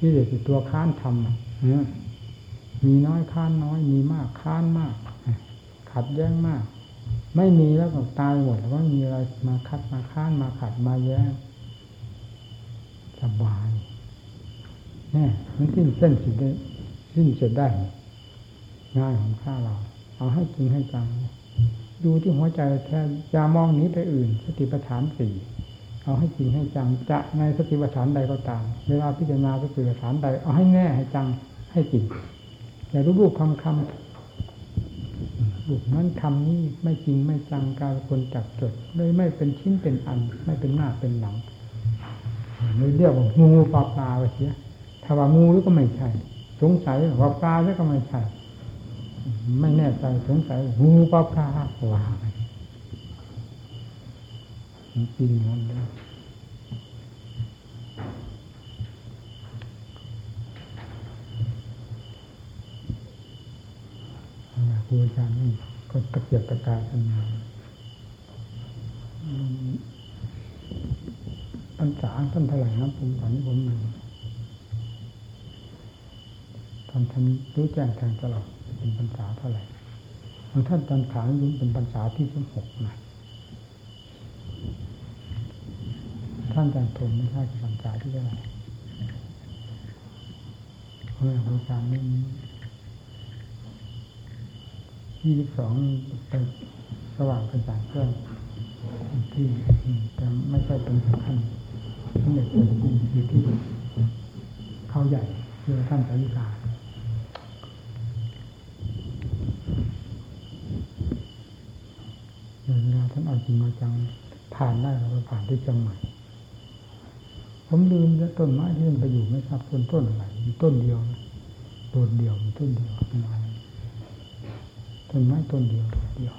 กิเลสตัวค้านทำมีน้อยค้านน้อย มีมากค้านมาก ขัดแย้งมาก ไม่มีแล้วก็ตายหมดแล้วว่ามีอะไรมาคัดมาค้านมาขัดมาแย้งสบายเนี่ยมันสิ้นเส้นสิได้สิ้นเสร็จได้งานของข้าเรา เอาให้จริงให้จัง ดูที่หัวใจแท้อย่ามองนี้ไปอื่น สติปัฏฐานสี่เอาให้จริงให้จังจะในสติปัฏฐานใดก็ตาม เวลาพิจารณาสติปัฏฐานใดเอาให้แน่ให้จังให้จริงอย่ารูปรูปคำคำบุกนั้นคำนี้ไม่จริงไม่จังการคนจับจดเลยไม่เป็นชิ้นเป็นอัน ไม่เป็นหน้าเป็นหลังเลยเรียกว่างูปลาปลาไปเสียถ้าว่างูหรือก็ไม่ใช่ สงสัยว่าปลาหรือก็ไม่ใช่ ไม่แน่ใจสงสัยงูปลาปลาว่าไปจริงนั้นเลยครูอาจารย์นี่ก็ตะเกียบตะกายกันมาพรรษาท่านเท่าไหร่นะผมตอนนี้ผมหนึ่งท่านท่านรู้แจ้งแทงตลอด เป็นพรรษาเท่าไหร่บางท่านตอนขายุ่เป็นพรรษาที่สิบหกนะท่านจารย์ทนไม่ใช่พรรษาที่เท่าไหร่เพราะอาจารย์นี่ยี่สิบสองไปสว่างกระจ่างเครื่องที่แต่ไม่ใช่เป็นขั้นสมเด็จเป็นอยู่ที่เขาใหญ่คือท่านสาริกา เวลาท่านเอาจริงเอาจังผ่านได้เราผ่านที่เชียงใหม่ผมลืมแล้วต้นไม้ที่มันไปอยู่ไม่ทราบต้นต้นอะไรต้นเดียวต้นเดียวต้นเดียวเป็นต้นไม้ต้นเดียวเดียว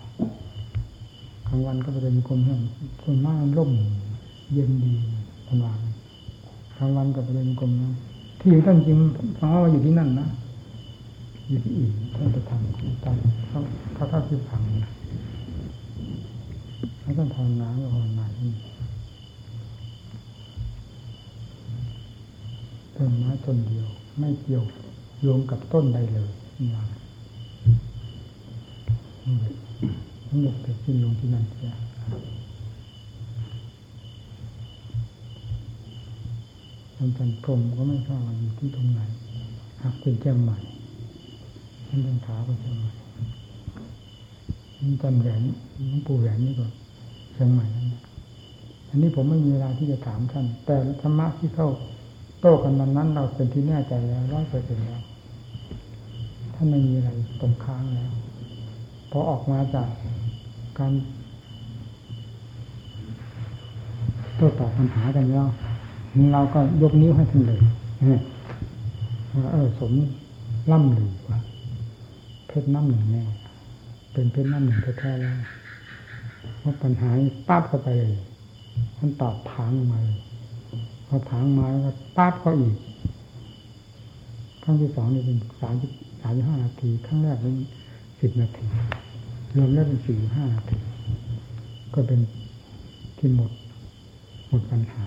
กลางวันก็ไปเดินกรมแห้งต้นไม้มันร่มเย็นดีทันวันกลางวันก็ไปเดินกรมนะที่อยู่ท่านจริงฟังว่าอยู่ที่นั่นนะอยู่ที่อื่นท่านจะทำตามเขาเขาเท่าที่ฟังนะ เขาต้องทำงานก็ทำงานที่ต้นไม้ต้นเดียว ไม่เกี่ยวโยงกับต้นใดเลยนี่ว่าทั้งหมดไปสิ้นลงที่นั่นเสียท่านจันพรมก็ไม่ทราบว่าอยู่ที่ตรงไหนหากเป็นเชียงใหม่ท่านจันขาก็เชียงใหม่ท่านจันแหวนหลวงปูแหวนนี่ก็ ชียงใหม่นั่นอันนี้ผมไม่มีเวลาที่จะถามท่าน แต่ธรรมะที่เข้าโต้กันมันนั้น เราเป็นที่แน่ใจแล้วร้อยเปอร์เซ็นต์แล้วท่านไม่มีอะไรตรงค้างแล้วพอออกมาจากการโต้ตอบปัญหากันแล้วเราก็ยกนิ้วให้ท่านเลยว่าเออสมล่ำหลือกว่าเพชรน้ำหนึ่งแน่เป็นเพชรน้ำหนึ่งแท้ๆแล้ว ราะปัญหาปั๊บเข้าไปเลยท่านตอบผางมาพอผางมาแล้วก็ปั๊บเข้าอีกครั้งที่สองนี่เป็นสามสามห้านาทีครั้งแรกเป็นสิบนาทีรวมแล้วเป็นสี่ห้านาทีก็เป็นที่หมดหมดปัญหา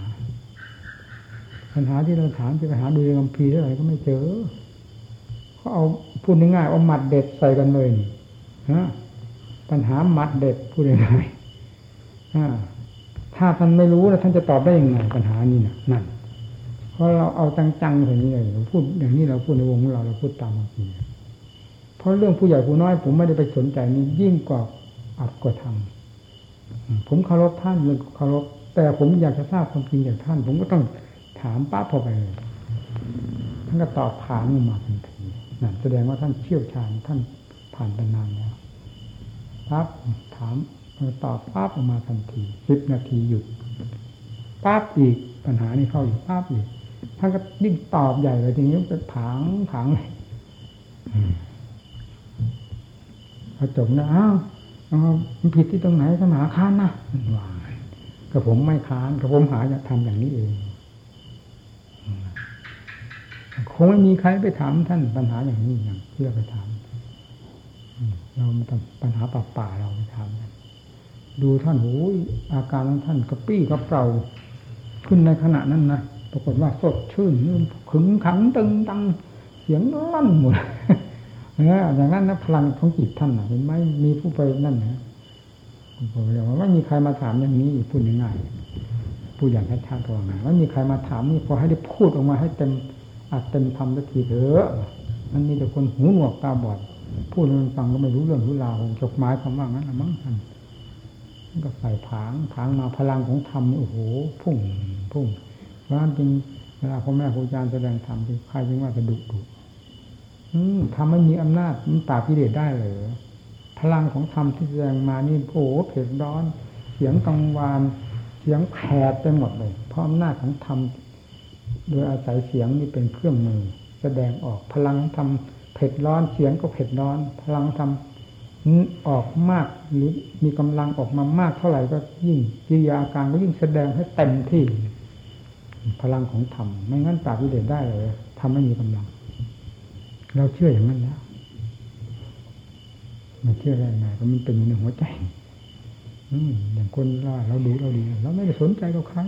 ปัญหาที่เราถามจะไปหาดูในคำพีเท่าไหร่ก็ไม่เจอเขาเอาพูดง่ายๆเอาหมัดเด็ดใส่กันเลยฮะปัญหาหมัดเด็ดพูดง่ายๆ ถ้าท่านไม่รู้แล้วท่านจะตอบได้ยังไงปัญหานี้นะนั่น เพราะเราเอาจังๆอย่างนี้เลยเราพูดอย่างนี้เราพูดในวงของเราเราพูดตามคำพีเพราะเรื่องผู้ใหญ่ผู้น้อย ผมไม่ได้ไปสนใจนี่ยิ่งกว่าอัดกว่าทำผมเคารพท่านเลยเคารพแต่ผมอยากจะทราบความจริงจากท่าน ผมก็ต้องถามป้าพอไปเลยท่านก็ตอบถามมาทันทีนั่นแสดงว่าท่านเชี่ยวชาญท่านผ่านไปนานแล้วปั๊บถาม ตอบปั๊บออกมาทันทีสิบนาทีหยุดปั๊บอีกปัญหานี้เข้าอีกปั๊บอีกท่านก็ยิ่งตอบใหญ่เลยทีนี้ก็ถางถางเลยพอจบนะอ้าวมันผิดที่ตรงไหนสมาค้านนะว่าก็ผมไม่ค้านก็ผมหาจะทำอย่างนี้เองคงไม่มีใครไปถามท่านปัญหาอย่างนี้อย่างที่เราไปถามเราไม่ต้องปัญหาป่าป่าเราไปถาม ดูท่านหูอาการของท่านกระปี้กระเป๋าขึ้นในขณะนั้นนะปรากฏว่าสดชื่นขึงขังตึงตังเสียงลั่นหมดเนี่ยอย่างนั้นนะพลังของจิตท่านเห็นไหมมีผู้ไปนั่นนะผมเรียกว่าไม่มีใครมาถามอย่างนี้พูดง่ายๆพูดอย่างชัดๆก็ว่าไงไม่มีใครมาถามนี่พอให้ได้พูดออกมาให้เต็มอัดเต็มทำสักทีเถอะมันมีแต่คนหูหนวกตาบอดพูดมันฟังก็ไม่รู้เรื่องรู้ราวจบหมายคำว่างั้นละมั้งท่าน ก็ใส่ผางผางมาพลังของธรรมโอ้โหพุ่งพุ่งเพราะนั้นจริงเวลาพ่อแม่ครูอาจารย์แสดงธรรมใครจึงว่าจะดุดุทำไม่มีอำนาจมันปราบกิเลสได้เลยพลังของธรรมที่แสดงมานี่โอ้โหเผ็ดร้อน เสียงกังวานเสียงแผดไปหมดเลย เพราะอำนาจของธรรมโดยอาศัยเสียงนี่เป็นเครื่องมือ แสดงออกพลังทำเผ็ดร้อนเสียงก็เผ็ดร้อน พลังทำ ออกมากหรือมีกำลังออกมามากเท่าไหร่ก็ยิ่งกิริยาอาการก็ยิ่งแสดงให้เต็มที่ พลังของธรรมไม่งั้นปราบวิเดชได้เลยทำไม่มีกำลัง เราเชื่ออย่างนั้นแล้วไม่เชื่อได้ไงก็มันเป็นในหัวใจ อืมอย่างคนล่าเราดูเราดีเราไม่ได้สนใจกับใคร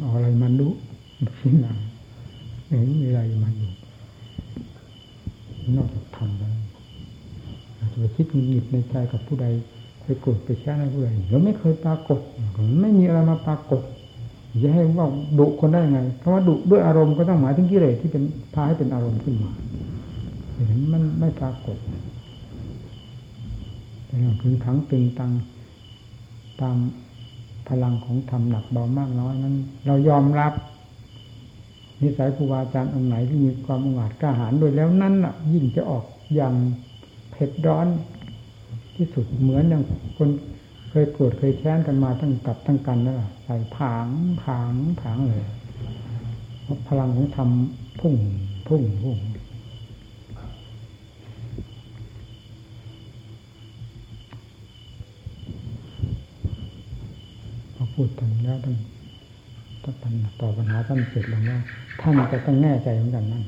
เอาอะไรมันดูชิ้นหนังเห็นมีอะไรมันอยู่นอกจากทำแล้ว ไปคิดหงิดในใจกับผู้ใดไปกดไปแช่ในผู้ใดเราไม่เคยปรากฏ ไม่มีอะไรมาปรากฏจะให้ว่าดุคนได้ไงเพราะว่าดุด้วยอารมณ์ก็ต้องหมายถึงกิเลสที่เป็นพาให้เป็นอารมณ์ขึ้นมาเห็นมันไม่ปรากฏแต่อย่างพึงขังตึงตังตามพลังของธรรมหนักเบามากน้อยนั้น เรายอมรับ นิสัยครูบาอาจารย์องค์ไหนที่มีความองอาจกล้าหาญโดยแล้วนั่นอะ ยิ่งจะออกอย่าง ผ็ดร้อนที่สุดเหมือนอย่างคนเคยโกรธเคยแค้นกันมาทั้งกับทั้งกันนั่นแหละใส่ผางผางผางเลยพลังของธรรมพุ่งพุ่งพุ่งพอพูดถึงแล้วท่านท่านตอบปัญหาท่านเสร็จแล้วว่าท่านจะต้องแน่ใจเหมือนกันนั่น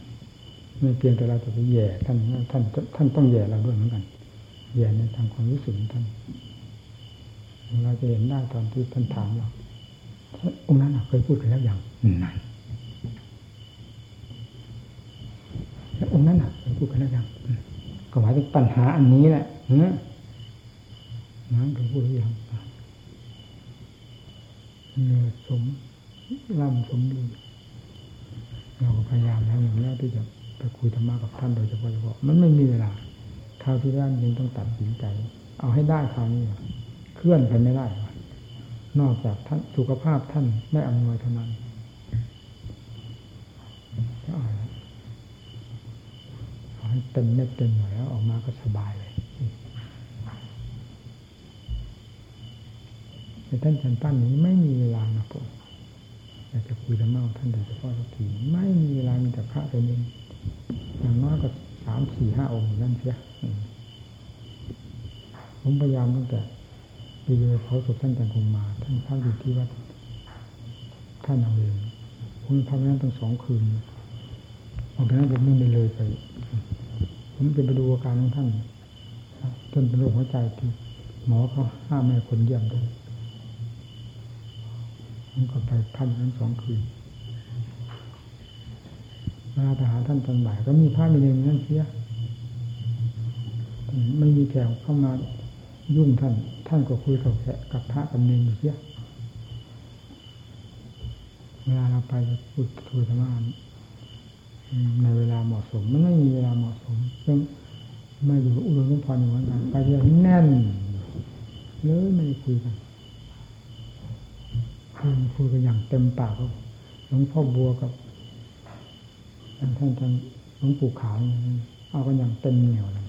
ไม่เพียงแต่เราจะไปแย่ท่านท่านท่านต้องแย่เราด้วยเหมือนกันแย่ในทางความรู้สึกท่านเราจะเห็นได้ตอนที่ท่านถามเราองค์นั้นเคยพูดกันแล้วอย่างนั่นแล้วองค์นั้นเคยพูดกันแล้วอย่างก็หมายถึงปัญหาอันนี้แหละเนื้อนั้นเคยพูดหรือยังเนื้อสมร่ำสมบูรณ์เราก็พยายามแล้วอย่างนี้ที่จะ ไปคุยธรรมะกับท่านโดยเฉพาะมันไม่มีเวลาคราวที่แล้วจึงต้องตัดสินใจ เอาให้ได้คราวนี้เคลื่อนไปไม่ได้นอกจากท่านสุขภาพท่านไม่อำนวยเท่านั้นให้เต็มเม็ดเต็มหน่วยแล้วออกมาก็สบายเลยแต่ท่านชันตั้นนี้ไม่มีเวลานะผมอยากจะคุยธรรมะท่านโดยเฉพาะสักทีไม่มีเวลามีแต่พระตัวเอง อย่างน้อยก็สามสี่ห้าองค์นั่นเสียผมพยายามตั้งแต่ปีเลยเขาสุดท่านจันทงมาท่านพักอยู่ที่วัดท่านเอาเองผมพักนั้นตั้งสองคืนออกจากนั้นผมไม่ได้เลยไป ผมจะไปดูอาการของท่านท่านเป็นโรคหัวใจที่หมอเขาห้ามไม่ให้คนเยี่ยมด้วยผมก็ไปพักนั้นสองคืนาไปหาท่านตอนบ่ายก็มีพระมีเนรนั่นเสียไม่มีแขกเข้ามายุ่งท่าน ท่านก็คุยกับแขกกับพระกับเนรอยู่เสียเวลาเราไปพูดคุยธรรมะในเวลาเหมาะสมมันไม่มีเวลาเหมาะสมเรื่งมาอยู่อุดมสมพรอยู่เหมือนกันไปเรียนแน่นเลยไม่ได้คุยกันคุยคุยกันอย่างเต็มปากหลวงพ่อบัวกับ ท่านท่านท่านหลวงปู่ขาวเอากันอย่างเต็มเหนียวเลย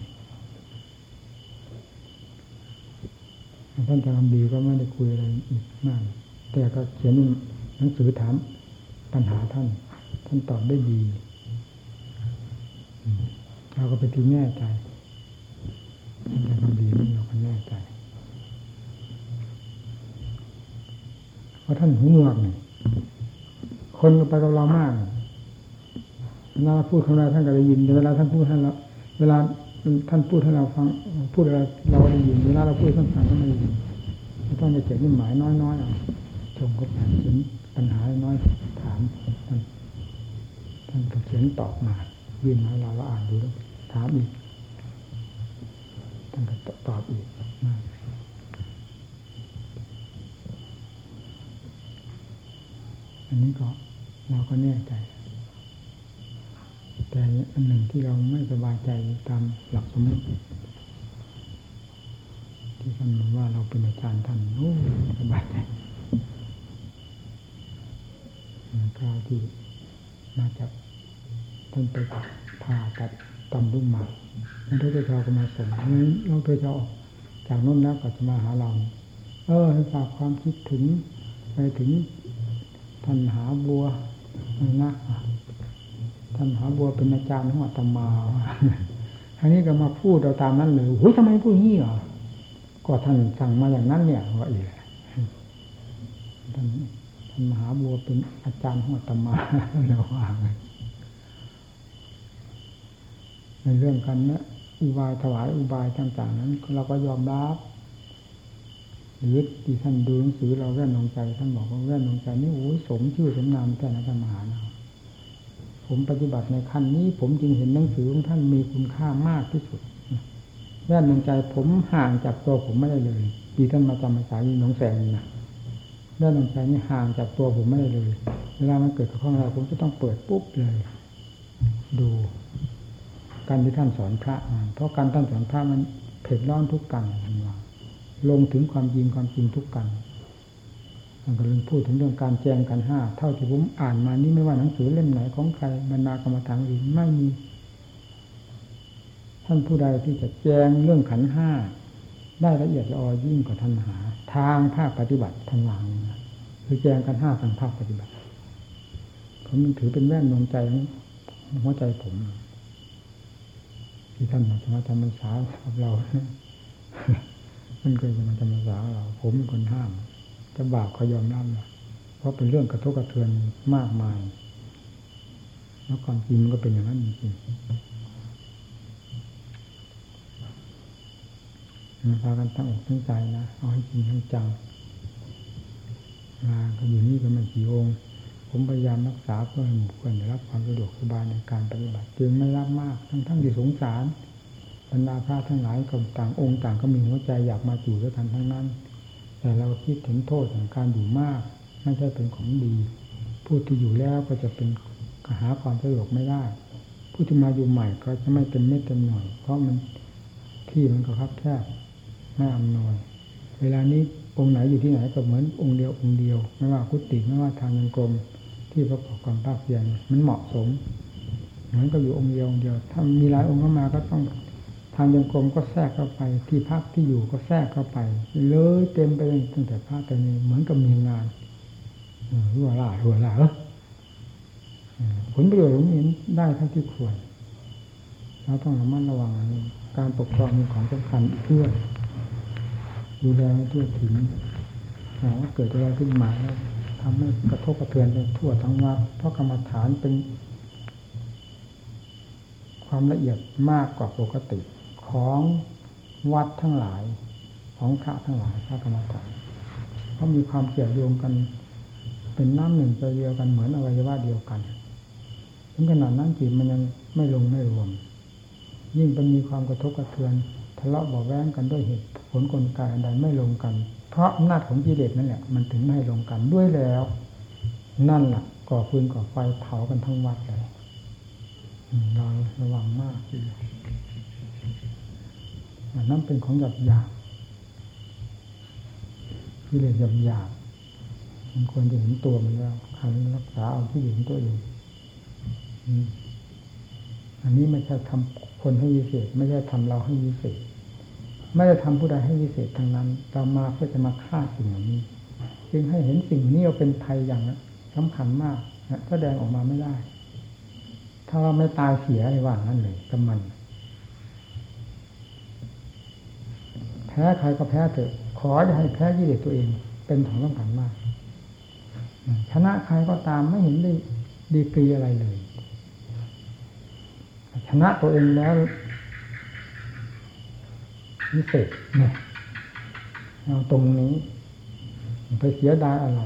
ท่านจะทำดีก็ไม่ได้คุยอะไรอีกมาก แต่ก็เขียนหนังสือถามปัญหาท่าน ท่านตอบได้ดีเราก็ไปทีแน่ใจท่านจะทำดีนี่เราก็แน่ใจเพราะท่านหูหนวกเนี่ยคนก็ไปกับเรามาก เวลาพูดคำใดท่านก็ได้ยินเวลาท่านพูดท่านเราเวลาท่านพูดให้เราฟังพูดอะไรเราได้ยินเวลาเราพูดท่านฟังก็ไม่ได้ยินต้องไปเขียนนิหมายน้อยๆเอาชมก็ผ่านถึงปัญหาน้อยถามท่านท่านก็เขียนตอบมายื่นมาเราเราอ่านดูแล้วถามอีกท่านก็ตอบอีกอันนี้ก็เราก็แน่ใจ แต่อันหนึ่งที่เราไม่สบายใจตามหลักสมมติที่ท่านบอกว่าเราเป็นอาจารย์ท่านโอ้สบายใจคราวที่มาจากท่านไปผ่าตัดตำลูกหมากแล้วดรเจ้าก็มาส่งนั้นเราดรเจ้าจากโน้นแล้วก็จะมาหาเรา เออให้ฝากความคิดถึงไปถึงท่านหาบัวนะ ท่านหาบัวเป็นอาจารย์ของอาตมาท่างนี้ก็มาพูดเราตามนั้นเลยหุ้ยทำไมพูดงี้อะก็ท่านสั่งมาอย่างนั้นเนี่ยว่าอีกท่านท่านมหาบัวเป็นอาจารย์ของอาตมาเราว่าในเรื่องกันนะอุบายถวายอุบายต่างๆนั้น เราก็ยอมรับหรือที่ท่านดูหนังสือเราแว่นลงใจท่านบอกว่าแว่นลงใจนี่โอ้ยสมชื่อสมนามแต่นะธรรมหานา ผมปฏิบัติในขั้นนี้ ผมจึงเห็นหนังสือของท่านมีคุณค่ามากที่สุดแว่นลงใจผมห่างจากตัวผมไม่ได้เลย ปีท่านมาจำภาษายหนองแสงนะแว่นลงใจนี่ห่างจากตัวผมไม่ได้เลย เวลามันเกิดกับข้องเราผมจะต้องเปิดปุ๊บเลย ดูการที่ท่านสอนพระเพราะการท่านสอนพระมันเผ็ดร้อนทุกกันลงถึงความจริงความจริงทุกกัน ท่านก็เลยพูดถึงเรื่องการแจงกันห้าเท่าที่ผมอ่านมานี่ไม่ว่าหนังสือเล่มไหนของใครบรรดากรรมฐานอื่นไม่มีท่านผู้ใดที่จะแจงเรื่องขันห้าได้ละเอียดละออยิ่งกว่าท่านหา ทางภาคปฏิบัติทางหลังคือแจงกันห้าทางภาคปฏิบัติ ผมถือเป็นแว่นดวงใจหัวใจผม ที่ท่านมาจะมาจำพรรษากับเราท่านเคยมาจำพรรษาเรา ผมเป็นคนห้าม จะบาปเขายอมรับเพราะเป็นเรื่องกระทบกระเทือนมากมาย แล้วความจริงมันก็เป็นอย่างนั้นจริงมาพากันตั้งอกตั้งใจนะเอาให้จริงทั้งจังมาก็อยู่นี่ก็ไม่กี่องค์ผมพยายามรักษาเพื่อให้หมู่เพื่อนได้รับความสะดวกสบายในการปฏิบัติจึงไม่รับมากทั้งทั้งที่สงสารบรรดาพระทั้งหลายก็ต่างองค์ต่างก็มีหัวใจอยากมาอยู่ด้วยกันทั้งนั้น แต่เราคิดถึงโทษของการอยู่มาก ไม่ใช่เป็นของดี ผู้ที่อยู่แล้วก็จะเป็นหาความสะดวกไม่ได้ ผู้ที่มาอยู่ใหม่ก็จะไม่เต็มเม็ดเต็มหน่วย เพราะมันที่มันก็คับแคบไม่อำนวย เวลานี้องค์ไหนอยู่ที่ไหนก็เหมือนองค์เดียวองค์เดียว ไม่ว่ากุฏิไม่ว่าทางยังกรมที่ประกอบความภาคเพียรมันเหมาะสม เหมือนก็อยู่องค์เดียวองค์เดียว ถ้ามีหลายองค์เข้ามาก็ต้อง ทางยังกรมก็แทรกเข้าไป ที่พักที่อยู่ก็แทรกเข้าไป เลยเต็มไปตั้งแต่พระแต่นี้เหมือนกับมีงานรัวล่ารัวล่าผลประโยชน์ของนี้ได้เท่าที่ควรเราต้องระมัดระวังการปกครองมีของสำคัญเพื่อดูแลทั่วถึงว่าเกิดอะไรขึ้นมาแล้วทำให้กระทบกระเทือนไปทั่วทั้งวัดเพราะกรรมฐานเป็นความละเอียดมากกว่าปกติ ของวัดทั้งหลาย ของพระทั้งหลายพระกรรมฐานเพราะมีความเกี่ยวโยงกัน เป็นน้ำหนึ่งใจเดียวกันเหมือนอวัยวะเดียวกันถึงขนาดนั้นจิตมันยังไม่ลงไม่รวม ยิ่งไปมีความกระทบกระเทือนทะเลาะบอแว้งกันด้วยเหตุผลกลไกอันใดไม่ลงกัน เพราะอำนาจของกิเลสนั่นแหละมันถึงไม่ลงกันด้วยแล้ว นั่นแหละก่อฟืนก่อไฟเผากันทั้งวัดเลยเราระวังมากทีเดีย นั่นเป็นของหยาบหยาบที่เลยกหยาบหยาบมันควรจะเห็นตัวมันแล้วคันรักษาเอาที่เห็นตัวเองอันนี้ไม่ใช่ทำคนให้วิเศษ ไม่ใช่ทำเราให้วิเศษ ไม่ได้ทำผู้ใดให้วิเศษทางนั้นเรามาเพื่อจะมาฆ่าสิ่งเหล่านี้ จึงให้เห็นสิ่งนี้เอาเป็นภัยอย่างสำคัญมากแสดงออกมาไม่ได้ ถ้าเราไม่ตายเสียในว่างนั้นเลยกับมัน พ้ใครก็แพ้เถอะ ขอจะให้แพ้ยี่เด็ตัวเอง เป็นของสำคัญมาก ชนะใครก็ตามไม่เห็นได้ดีกรีอะไรเลย ชนะตัวเองแล้วนิเศษเนี่ยเอาตรงนี้ ไปเสียดายอะไร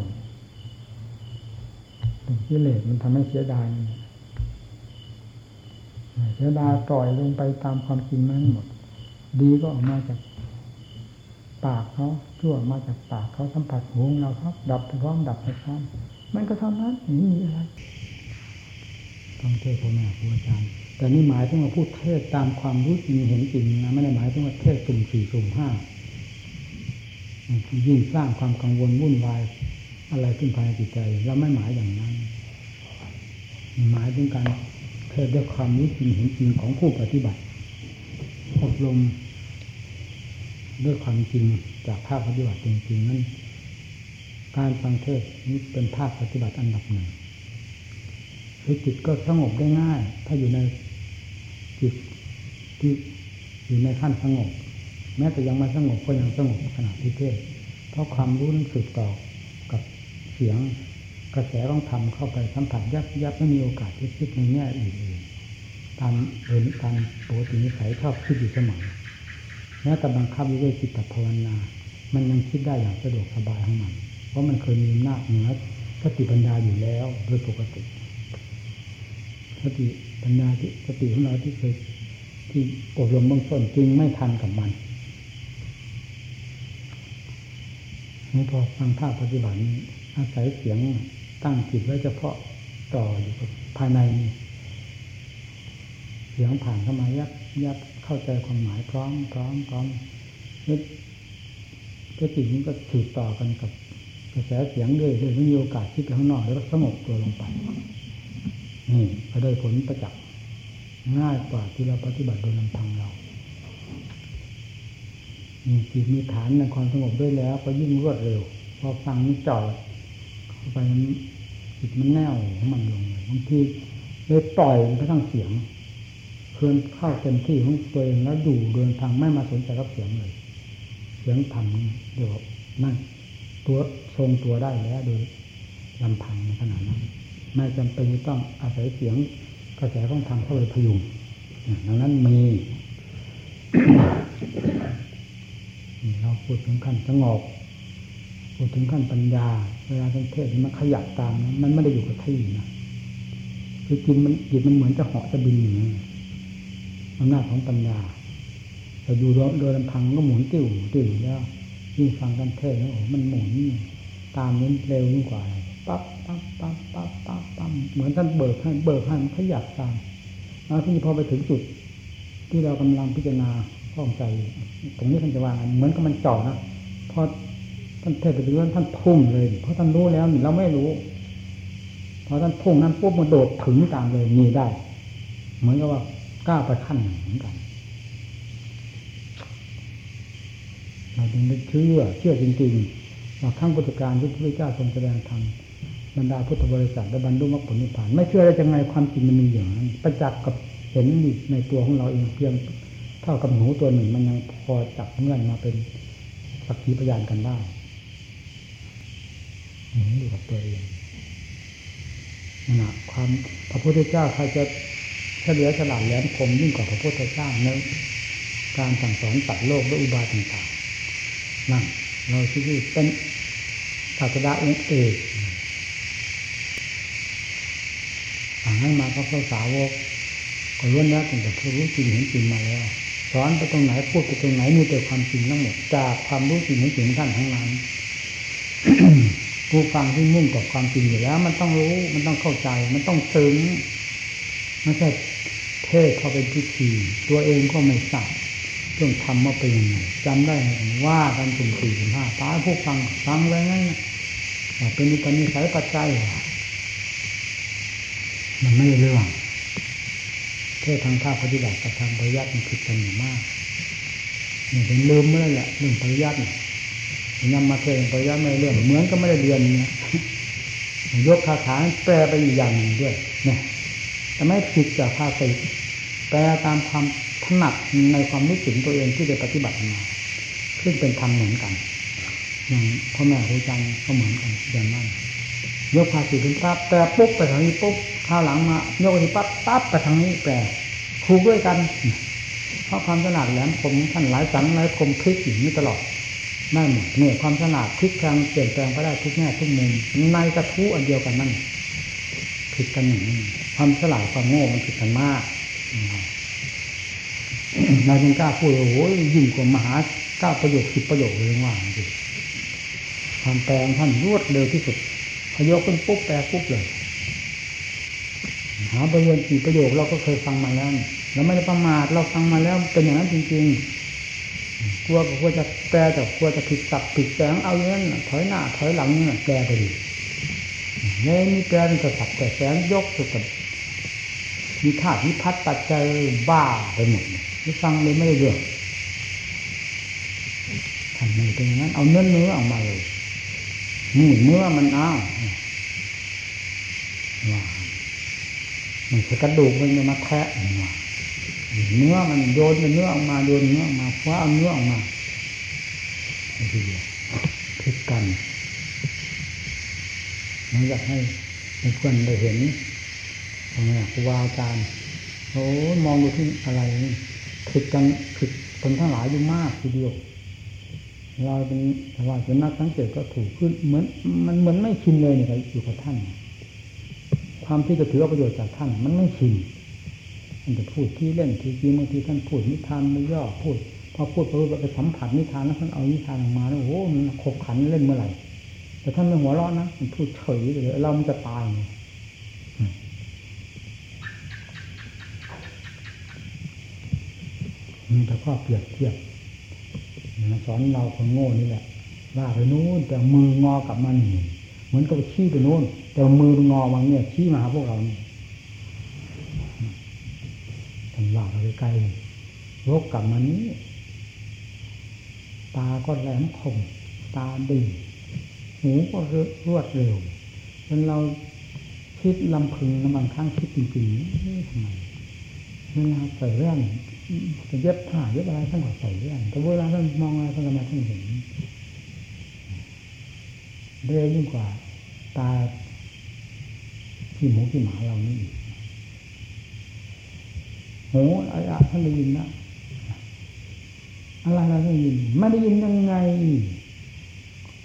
กิเลสมันทำให้เสียดายเสียดายปล่อยลงไปตามความจริงนั้นหมด ดีก็ออกมาจาก ปากเขาชั่วมาจากปากเขาสัมผัสหูเราครับ ดับไปพร้อมดับไปพร้อมมันก็เท่านั้นไม่มีอะไรต้องเทศพ่อแม่ครูอาจารย์แต่นี่หมายถึงว่าพูดเทศตามความรู้จริงเห็นจริงนะไม่ได้หมายถึงว่าเทศสุ่มสี่สุ่มห้ายิ่งสร้างความกังวลวุ่นวาย อะไรขึ้นภายในจิตใจเราไม่หมายอย่างนั้น หมายถึงการเทศด้วยความรู้จริงเห็นจริงของผู้ปฏิบัติอบรม ด้วยความจริงจากภาคปฏิบัติจริงๆนั้น การฟังเทศนี้เป็นภาคปฏิบัติอันดับหนึ่งคือจิตก็สงบได้ง่าย ถ้าอยู่ในจิตที่อยู่ในขั้นสงบ แม้แต่ยังไม่สงบก็ยังสงบขณะที่เทศเพราะความรู้นั้นสืบต่อกับเสียงกระแสต้องทำเข้าไปสัมผัสยับยับไม่มีโอกาสที่คิดในแง่อื่นๆตามเอินตามปกตินิสัยชอบคิดอยู่เสมอ แม้แต่บังคับด้วยจิตภาวนา มันยังคิดได้อย่างสะดวกสบายของมัน เพราะมันเคยมีหน้าเหนือสติปัญญาอยู่แล้วโดยปกติสติปัญญาที่สติของเราที่เคยที่อบรมเบื้องต้นจึงไม่ทันกับมันนี่พอฟังภาคปฏิบัติอาศัยเสียงตั้งจิตไว้เฉพาะต่ออยู่กับภายใน เสียงผ่านเข้ามายับยับ เข้าใจความหมายพร้อมพร้อมพร้อมนี่ก็จิตนี้ก็ถือต่อกันกับกระแสเสียงด้วยเลยม่มีโอกาสคิดไปข้างนอก แล้วก็สงบตัวลงไปนี่ก็ได้ผลประจักษ์ง่ายกว่าที่เราปฏิบัติโดยลำพังเรามีจิตมีฐานในความสงบด้วยแล้ว ก็ยิ่งรวดเร็ว พอฟังนี่จ่อเข้าไปจิตมันแน่วของมันลงบางทีเลยปล่อยกระทั่งเสียง เคลื่อนเข้าเต็มที่ของตัวเองแล้วดูเดินทางไม่มาสนใจรับเสียงเลย เสียงธรรมเดี๋ยวนั่นตัวทรงตัวได้แล้วโดยลำพังในขณะนั้นไม่จำเป็นต้องอาศัยเสียงกระแสของธรรมเข้าไปพยุงดังนั้นมีเราพูดถึงขั้นสงบพูดถึงขั้นปัญญา เวลาเทศมันขยับตาม มันไม่ได้อยู่กับที่นะคือจิตมันจิตมันเหมือนจะเหาะจะบินอย่างนี้ อำนาจของปัญญาแต่อยู่โดยลำพังก็หมุนติ้วติ้วแล้วยิ่งฟังกันเทศแล้วโอ้มันหมุนตามนั้นเร็วยิ่งกว่าปั๊บปั๊บปั๊บปั๊บปั๊บปั๊บเหมือนท่านเบิกให้เบิกให้มันขยับตามแล้วที่พอไปถึงจุด ที่เรากำลังพิจารณาข้องใจตรงนี้ท่านจะว่าเหมือนกับมันจ่อนะพอท่านเทศไปถึงนั้นท่านพุ่งเลย เพราะท่านรู้แล้วเราไม่รู้พอท่านพุ่งนั้นปุ๊บมันโดดถึงตามเลยมีได้ เหมือนกับว่า ก้าวไปขั้นเหมือนกันเราจึงได้เชื่อเชื่อจริงๆว่าขั้งพุทธการที่พระเจ้าทรงแสดงธรรมบรรดาพุทธบริษัทและบรรลุมรรคผลนิพพาน ไม่เชื่อได้ยังไงความจริงมันมีอย่างนั้นประจักษ์กับเห็นในตัวของเราเองเพียงเท่ากับหนูตัวหนึ่งมันยังพอจับเงื่อนมาเป็นสักขีพยานกันได้หนูอยู่กับตัวเองนะความพระพุทธเจ้าใครจะ ฉลียวฉลาดแหลมคมยิ่งกว่าพระพุทธเจ้าในการสั่งสอนตัดโลกและอุบายต่างๆนั่นเราคิดว่าเป็นศาสดาองค์เอกสั่งให้มาพระพุทธสาวกก็ล้วนแล้วตั้งแต่ผู้รู้จริงเห็นจริงมาแล้วสอนไปตรงไหนพูดไปตรงไหนมีแต่ความจริงทั้งหมดจากความรู้จริงเห็นจริงท่านทั้งนั้นผู้ฟังที่มุ่งกับความจริงอยู่แล้ว มันต้องรู้มันต้องเข้าใจ มันต้องซึ้ง ไม่ใช่เทศเขาเป็นพิธี ตัวเองก็ไม่ทราบเรื่องทำมาเป็นยังไงจำได้ว่ากันถึงสี่ถึงห้าตายผู้ฟังฟังไว้งั้นเป็นอุปนิสัยปัจจัยมันไม่เรื่องเทศทางท่าปฏิบัติกับทางปริยัติมันผิดกันอย่างมากนี่เป็นลืมเมื่อแหละเรื่องปริยัตินำมาเทศปริยัติไม่เรื่องเหมือนก็ไม่ได้เรียนนะยกคาถาแปลไปอีกอย่างหนึ่งด้วยเนี่ย แต่ไม่ผิดจากภาษิตแปลตามความถนัดในความรู้สึกตัวเองที่ได้ปฏิบัติมาซึ่งเป็นธรรมเหมือนกัน อย่างพ่อแม่ครูอาจารย์ก็เหมือนกันอย่างนั้นยกภาษีเป็นปั๊บแปลปุ๊บไปทางนี้ปุ๊บข้าวหลังมายกที่ปั๊บปั๊บไปทางนี้แปลถูกด้วยกันเพราะความถนัดแหลมคมท่านหลายสังหลายคมคลิกอย่างนี้ตลอดนั่นเนี่ยความถนัดคลิกแปลงเปลี่ยนแปลงไปได้ทุกแง่ทุกมุมในกระทู้อันเดียวกันนั่นผิดกันหนึ่ง ความฉลาดความโง่มันผิดกันมากนายจึงกล้าพูดโอ้โหยิ่งกว่ามหาเก้าประโยคสิบประโยคเลยว่าจริงความแปลงท่านรวดเร็วที่สุดพยกขึ้นปุ๊บแปลปุ๊บเลย หาประโยชน์กี่ประโยคเราก็เคยฟังมาแล้วเราไม่ได้ประมาทเราฟังมาแล้วเป็นอย่างนั้นจริงๆกลัวก็กลัวจะแปลแต่กลัวจะผิดสับผิดแสงเอาอย่างนั้นถอยหน้าถอยหลังเนี่ยแปลไปดิเนี่ยมีแปลเป็นสับแต่แสงยกสุด มีธาตุมีพัดปัจจัยบ้าไปหมดไม่ฟังเลยไม่ได้เรื่องทำไมเป็นอย่างนั้น เอาเนื้อเนื้อออกมาเลยนี่เนื้อมันอ้าวว่ามันกระดูกมันจะมาแทะว่าเนื้อมันโยนเนื้อออกมาโยนเนื้อออกมาคว้าเอาเนื้อออกมาดียวพิกันมันอยากให้เพื่อนได้เห็น นี้ครูบาอาจารย์โอ้มองดูที่อะไรนี่ผิดกันผิดคนทั้งหลายอยู่มากทีเดียว เราเป็นว่าเป็นนักสังเกตก็ถูกขึ้นเหมือน มันเหมือนไม่ชินเลยเนี่ยอยู่กับท่าน ความที่จะถือประโยชน์จากท่าน มันไม่ชินมันจะพูดที่เล่นที่จริงบางทีท่านพูดนิทานไม่ย่อพูดพอพูดไปไปสัมผัสนิทานแล้วท่านเอานิทานออกมาแล้วโอ้โหมันขบขันเล่นเมื่อไหร่แต่ท่านไม่หัวเราะนะมันพูดเฉยเลยเรามันจะตาย มีแต่ข้อเปรียบเทียบสอนเราคนโง่นี่แหละว่าไปนู้นแต่มืองอกลับมาหนีเหมือนกับชี้ไปโน้นแต่มืองอมาเนี่ยชี้มาหาพวกเราทำว่าเราใกล้ๆวกกลับมานี้ ตาก็แหลมคมตาดีหูก็รวดเร็วจนเราคิดลำพึงน้ำบางครั้งคิดจริงๆทำไมเวลาใส่เรื่อง จะเย็บผ้าเย็บอะไรท่านก็ใส่เรื่องแต่เวลาท่านมองอะไรท่านก็มาท่านเห็นเรื่อยยิ่งกว่า ตาที่หมูที่หมาเรานี่โหอะไรท่านได้ยินนะอะไรเราได้ยินไม่ได้ยินยังไง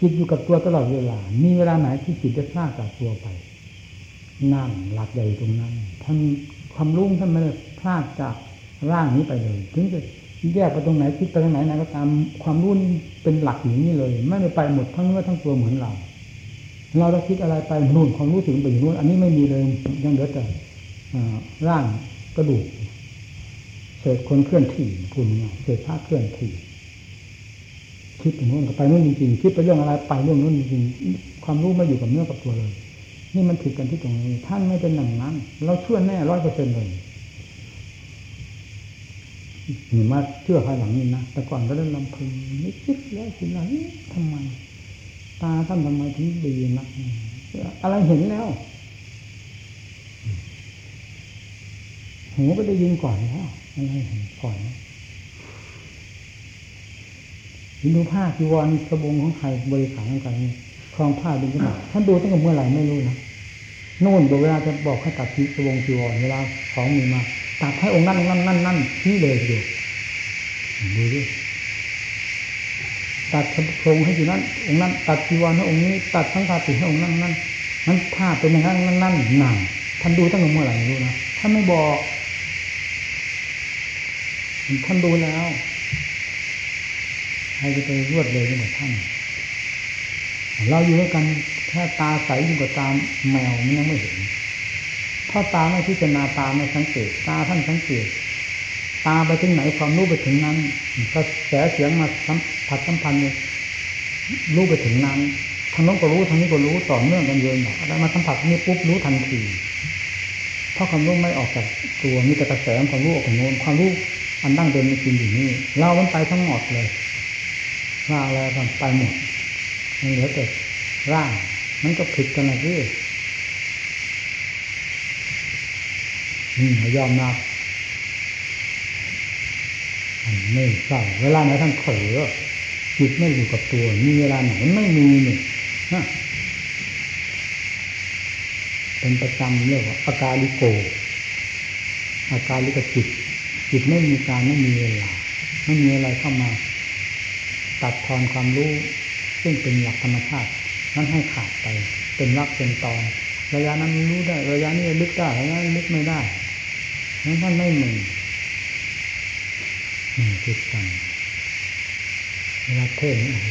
จิตอยู่กับตัวตลอดเวลา มีเวลาไหนที่จิตจะพลาดจากตัวไป นั่งหลับใหญ่ตรงนั้น ท่านความรุ่งท่านไม่ได้พลาดจาก ร่างนี้ไปเลย ถึงจะแยกไปตรงไหนคิดไปตรงไหนนะก็ตามความรู้นี่เป็นหลักอย่างนี้เลย ไม่ไปหมดทั้งเนื้อทั้งตัวเหมือนเรา เราจะคิดอะไรไปนู่นความรู้ถึงไปอยู่นู่นอันนี้ไม่มีเลยยังเหลือแต่ร่างกระดูกเศษคนเคลื่อนที่คุณเศษผ้าเคลื่อนที่คิดไปนู่นก็ไปนู่นจริงๆคิดไปเรื่องอะไรไปเรื่องนู่นจริงๆความรู้ไม่อยู่กับเนื้อกับตัวเลย นี่มันผิดกันที่ตรงนี้ท่านไม่เป็นอย่างนั้นเราเชื่อแน่ร้อยเปอร์เซ็นต์เลย นี่มาเชื่อภายหลังนี่นะแต่ก่อนก็ได้ลำพึงไม่คิดแล้วคิดแล้วทำไม ตาท่านทำไมถึงดีนักอะไรเห็นแล้วหูก็ได้ยินก่อนแล้วอะไรเห็นก่อนยินดูผ้าจีวรสบงของใครบริขารของใครคลองผ้าดูขนาดท่านดูตั้งแต่เมื่อไหร่ไม่รู้นะนู่นเวลาจะบอกให้ตัดทีสบงจีวรเวลาของมีมา ตัดให้องค์นั่นนั่นนั่นนั่นที่เลยดูดูดิตัดโครงให้อยู่นั้น องค์นั้น ตัดจีวรให้องค์นี้ ตัดทั้งตาติให้องค์นั้นนั่นนั้นผ้าเป็นอย่างนั้นนั่นนั่นหนั่นท่านดูตั้งแต่เมื่อไหร่รู้นะท่านไม่บอกท่านดูแล้วใครจะไปรวดเร็วเหมือนท่านเราอยู่ด้วยกันแค่ตาใสอยู่กับตาแมวมันยังไม่เห็น ถ้าตาไม่พิจารณาตาไม่สังเกต ตาท่านสังเกต ตาไปถึงไหนความรู้ไปถึงนั้นกระแสเสียงมาสัมผัสสัมพันธ์รู้ไปถึงนั้นทางโน้นก็รู้ทางนี้ก็รู้ต่อเนื่องกันเยอะหน่อยแล้วมาสัมผัสนี้ปุ๊บรู้ทันทีเพราะความรู้ไม่ออกจากตัวมีแต่กระแสความรู้ออกจากโน้นความรู้อันดั้งเดิมมันจริงอยู่นี่เรามันไปทั้งหมดเลยว่าอะไรไปหมดมันเหลือแต่ร่างมันก็ผิดกันนะพี่ นี่ยอมรับไม่ใช่เวลาไหนท่านเผลอจิตไม่อยู่กับตัว มีเวลาไหนไม่มีเนี่ยนะเป็นประจำเรียกว่าอาการลิโก อาการลิกจิต จิตไม่มีการไม่มีเวลาไม่มีอะไรเข้ามา ตัดทอนความรู้ ซึ่งเป็นหลักธรรมชาติ นั้นให้ขาดไป เป็นรักเป็นตอน ระยะนั้นรู้ได้ ระยะนี้ลึกได้ ระยะนี้ลึกไม่ได้ นั้นท่านไม่มีติดกันเวลาเทศโอ้โห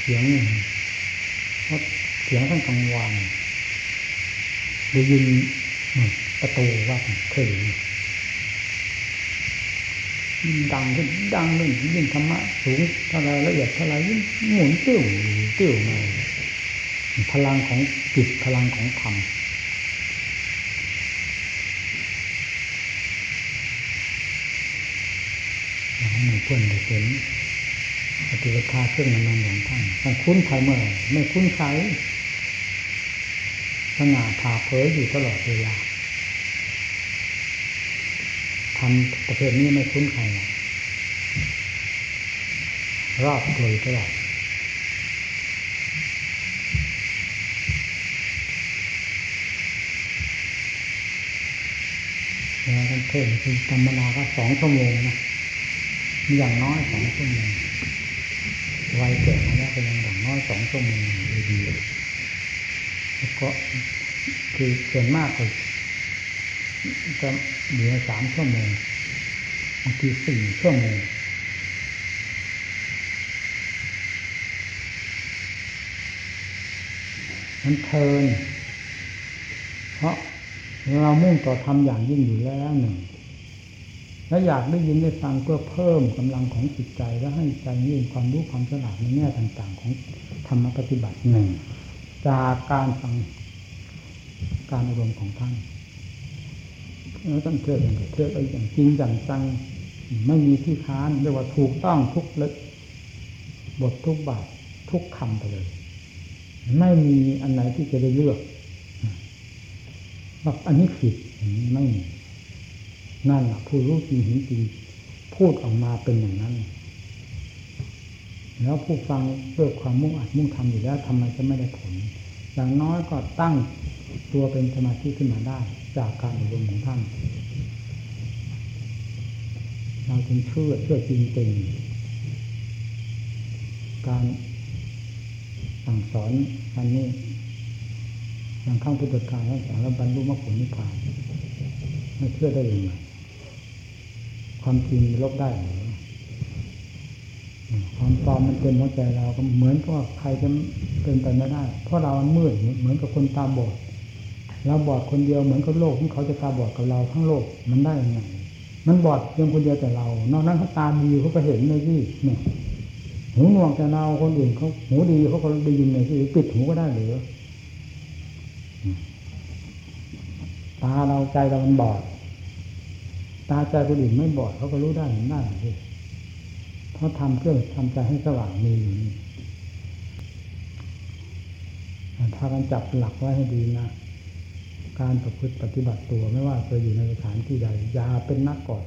เสียงเพราะเสียงทั้งกลางวันได้ยินประตูว่าเคยดังขึ้นดังขึ้นยิ่งธรรมะสูงเท่าไรละเอียดเท่าไรยิ่งหมุนติ้วติ้วมาพลังของจิตพลังของธรรม ให้เพื่อนได้เห็นปฏิบัติาเครื่องนานของท่านท่านคุ้นใครเมื่อไม่คุ้นใครสง่าผ่าเผยอยู่ตลอดเวลาทำประเภทนี้ไม่คุ้นใครรอบเลยตลอดแล้วท่านเทศคือธรรมดาก็สองชั่วโมงนะ อย่างน้อยสองชั่วโมงวัยแก่มาแล้วเป็นอย่างน้อยสองชั่วโมงดีแล้วก็คือส่วนมากเลยจะเหลือสามชั่วโมงบางทีสี่ชั่วโมงมันเพลินเพราะเรามุ่งต่อทำอย่างยิ่งอยู่แล้วหนึ่ง และอยากได้ยินได้ฟังเพื่อเพิ่มกำลังของจิตใจ และให้ใจมีความรู้ความฉลาดในแง่ต่าง ๆ ของธรรมปฏิบัติหนึ่งจากการฟังการอารมณ์ของท่านแล้วท่านเทศอย่างเทศอย่างจริงจังจังไม่มีที่ค้านเรียกว่าถูกต้องทุกเล็บททุกบาททุกคำไปเลย ไม่มีอันไหนที่จะได้เลือกว่าอันนี้ผิดไม่มี นั่นผู้รู้จริงเห็นจริงพูดออกมาเป็นอย่างนั้น แล้วผู้ฟังเพื่อความมุ่งอัดมุ่งทำอยู่แล้วทำไมจะไม่ได้ผล อย่างน้อยก็ตั้งตัวเป็นสมาธิขึ้นมาได้ จากการอบรมของท่าน เราจึงเชื่อเชื่อจริงๆการสั่งสอนอันนี้อย่างข้างพุทธการแล้วสารบรรลุมรรคผลนิพพานไม่เชื่อได้ยังไง ความจริงลบได้หรือความปลอมมันเต็มหัวใจเราก็เหมือนกับใครจะเป็นไปไม่ได้ เพราะเรามันมืดเหมือนกับคนตาบอดเราบอดคนเดียวเหมือนกับโลกที่เขาจะตาบอดกับเราทั้งโลกมันได้ยังไงมันบอดเพียงคนเดียวแต่เรา นอกนั้นเขาตาดีเขาก็เห็นเลยที่เนี่ยหูหนวกแต่เราคนอื่นเขาหูดีเขาก็ได้ยินเลยที่ปิดหูก็ได้หรือตาเราใจเรามันบอด ตาใจคนอื่นไม่บอดเขาก็รู้ได้เห็นได้ที่เขาทำเครื่องทำใจให้สว่างมีอยู่นี่ถ้ากันจับหลักไว้ให้ดีนะ การประพฤติปฏิบัติตัวไม่ว่าจะอยู่ในสถานที่ใดอย่าเป็นนักก่อน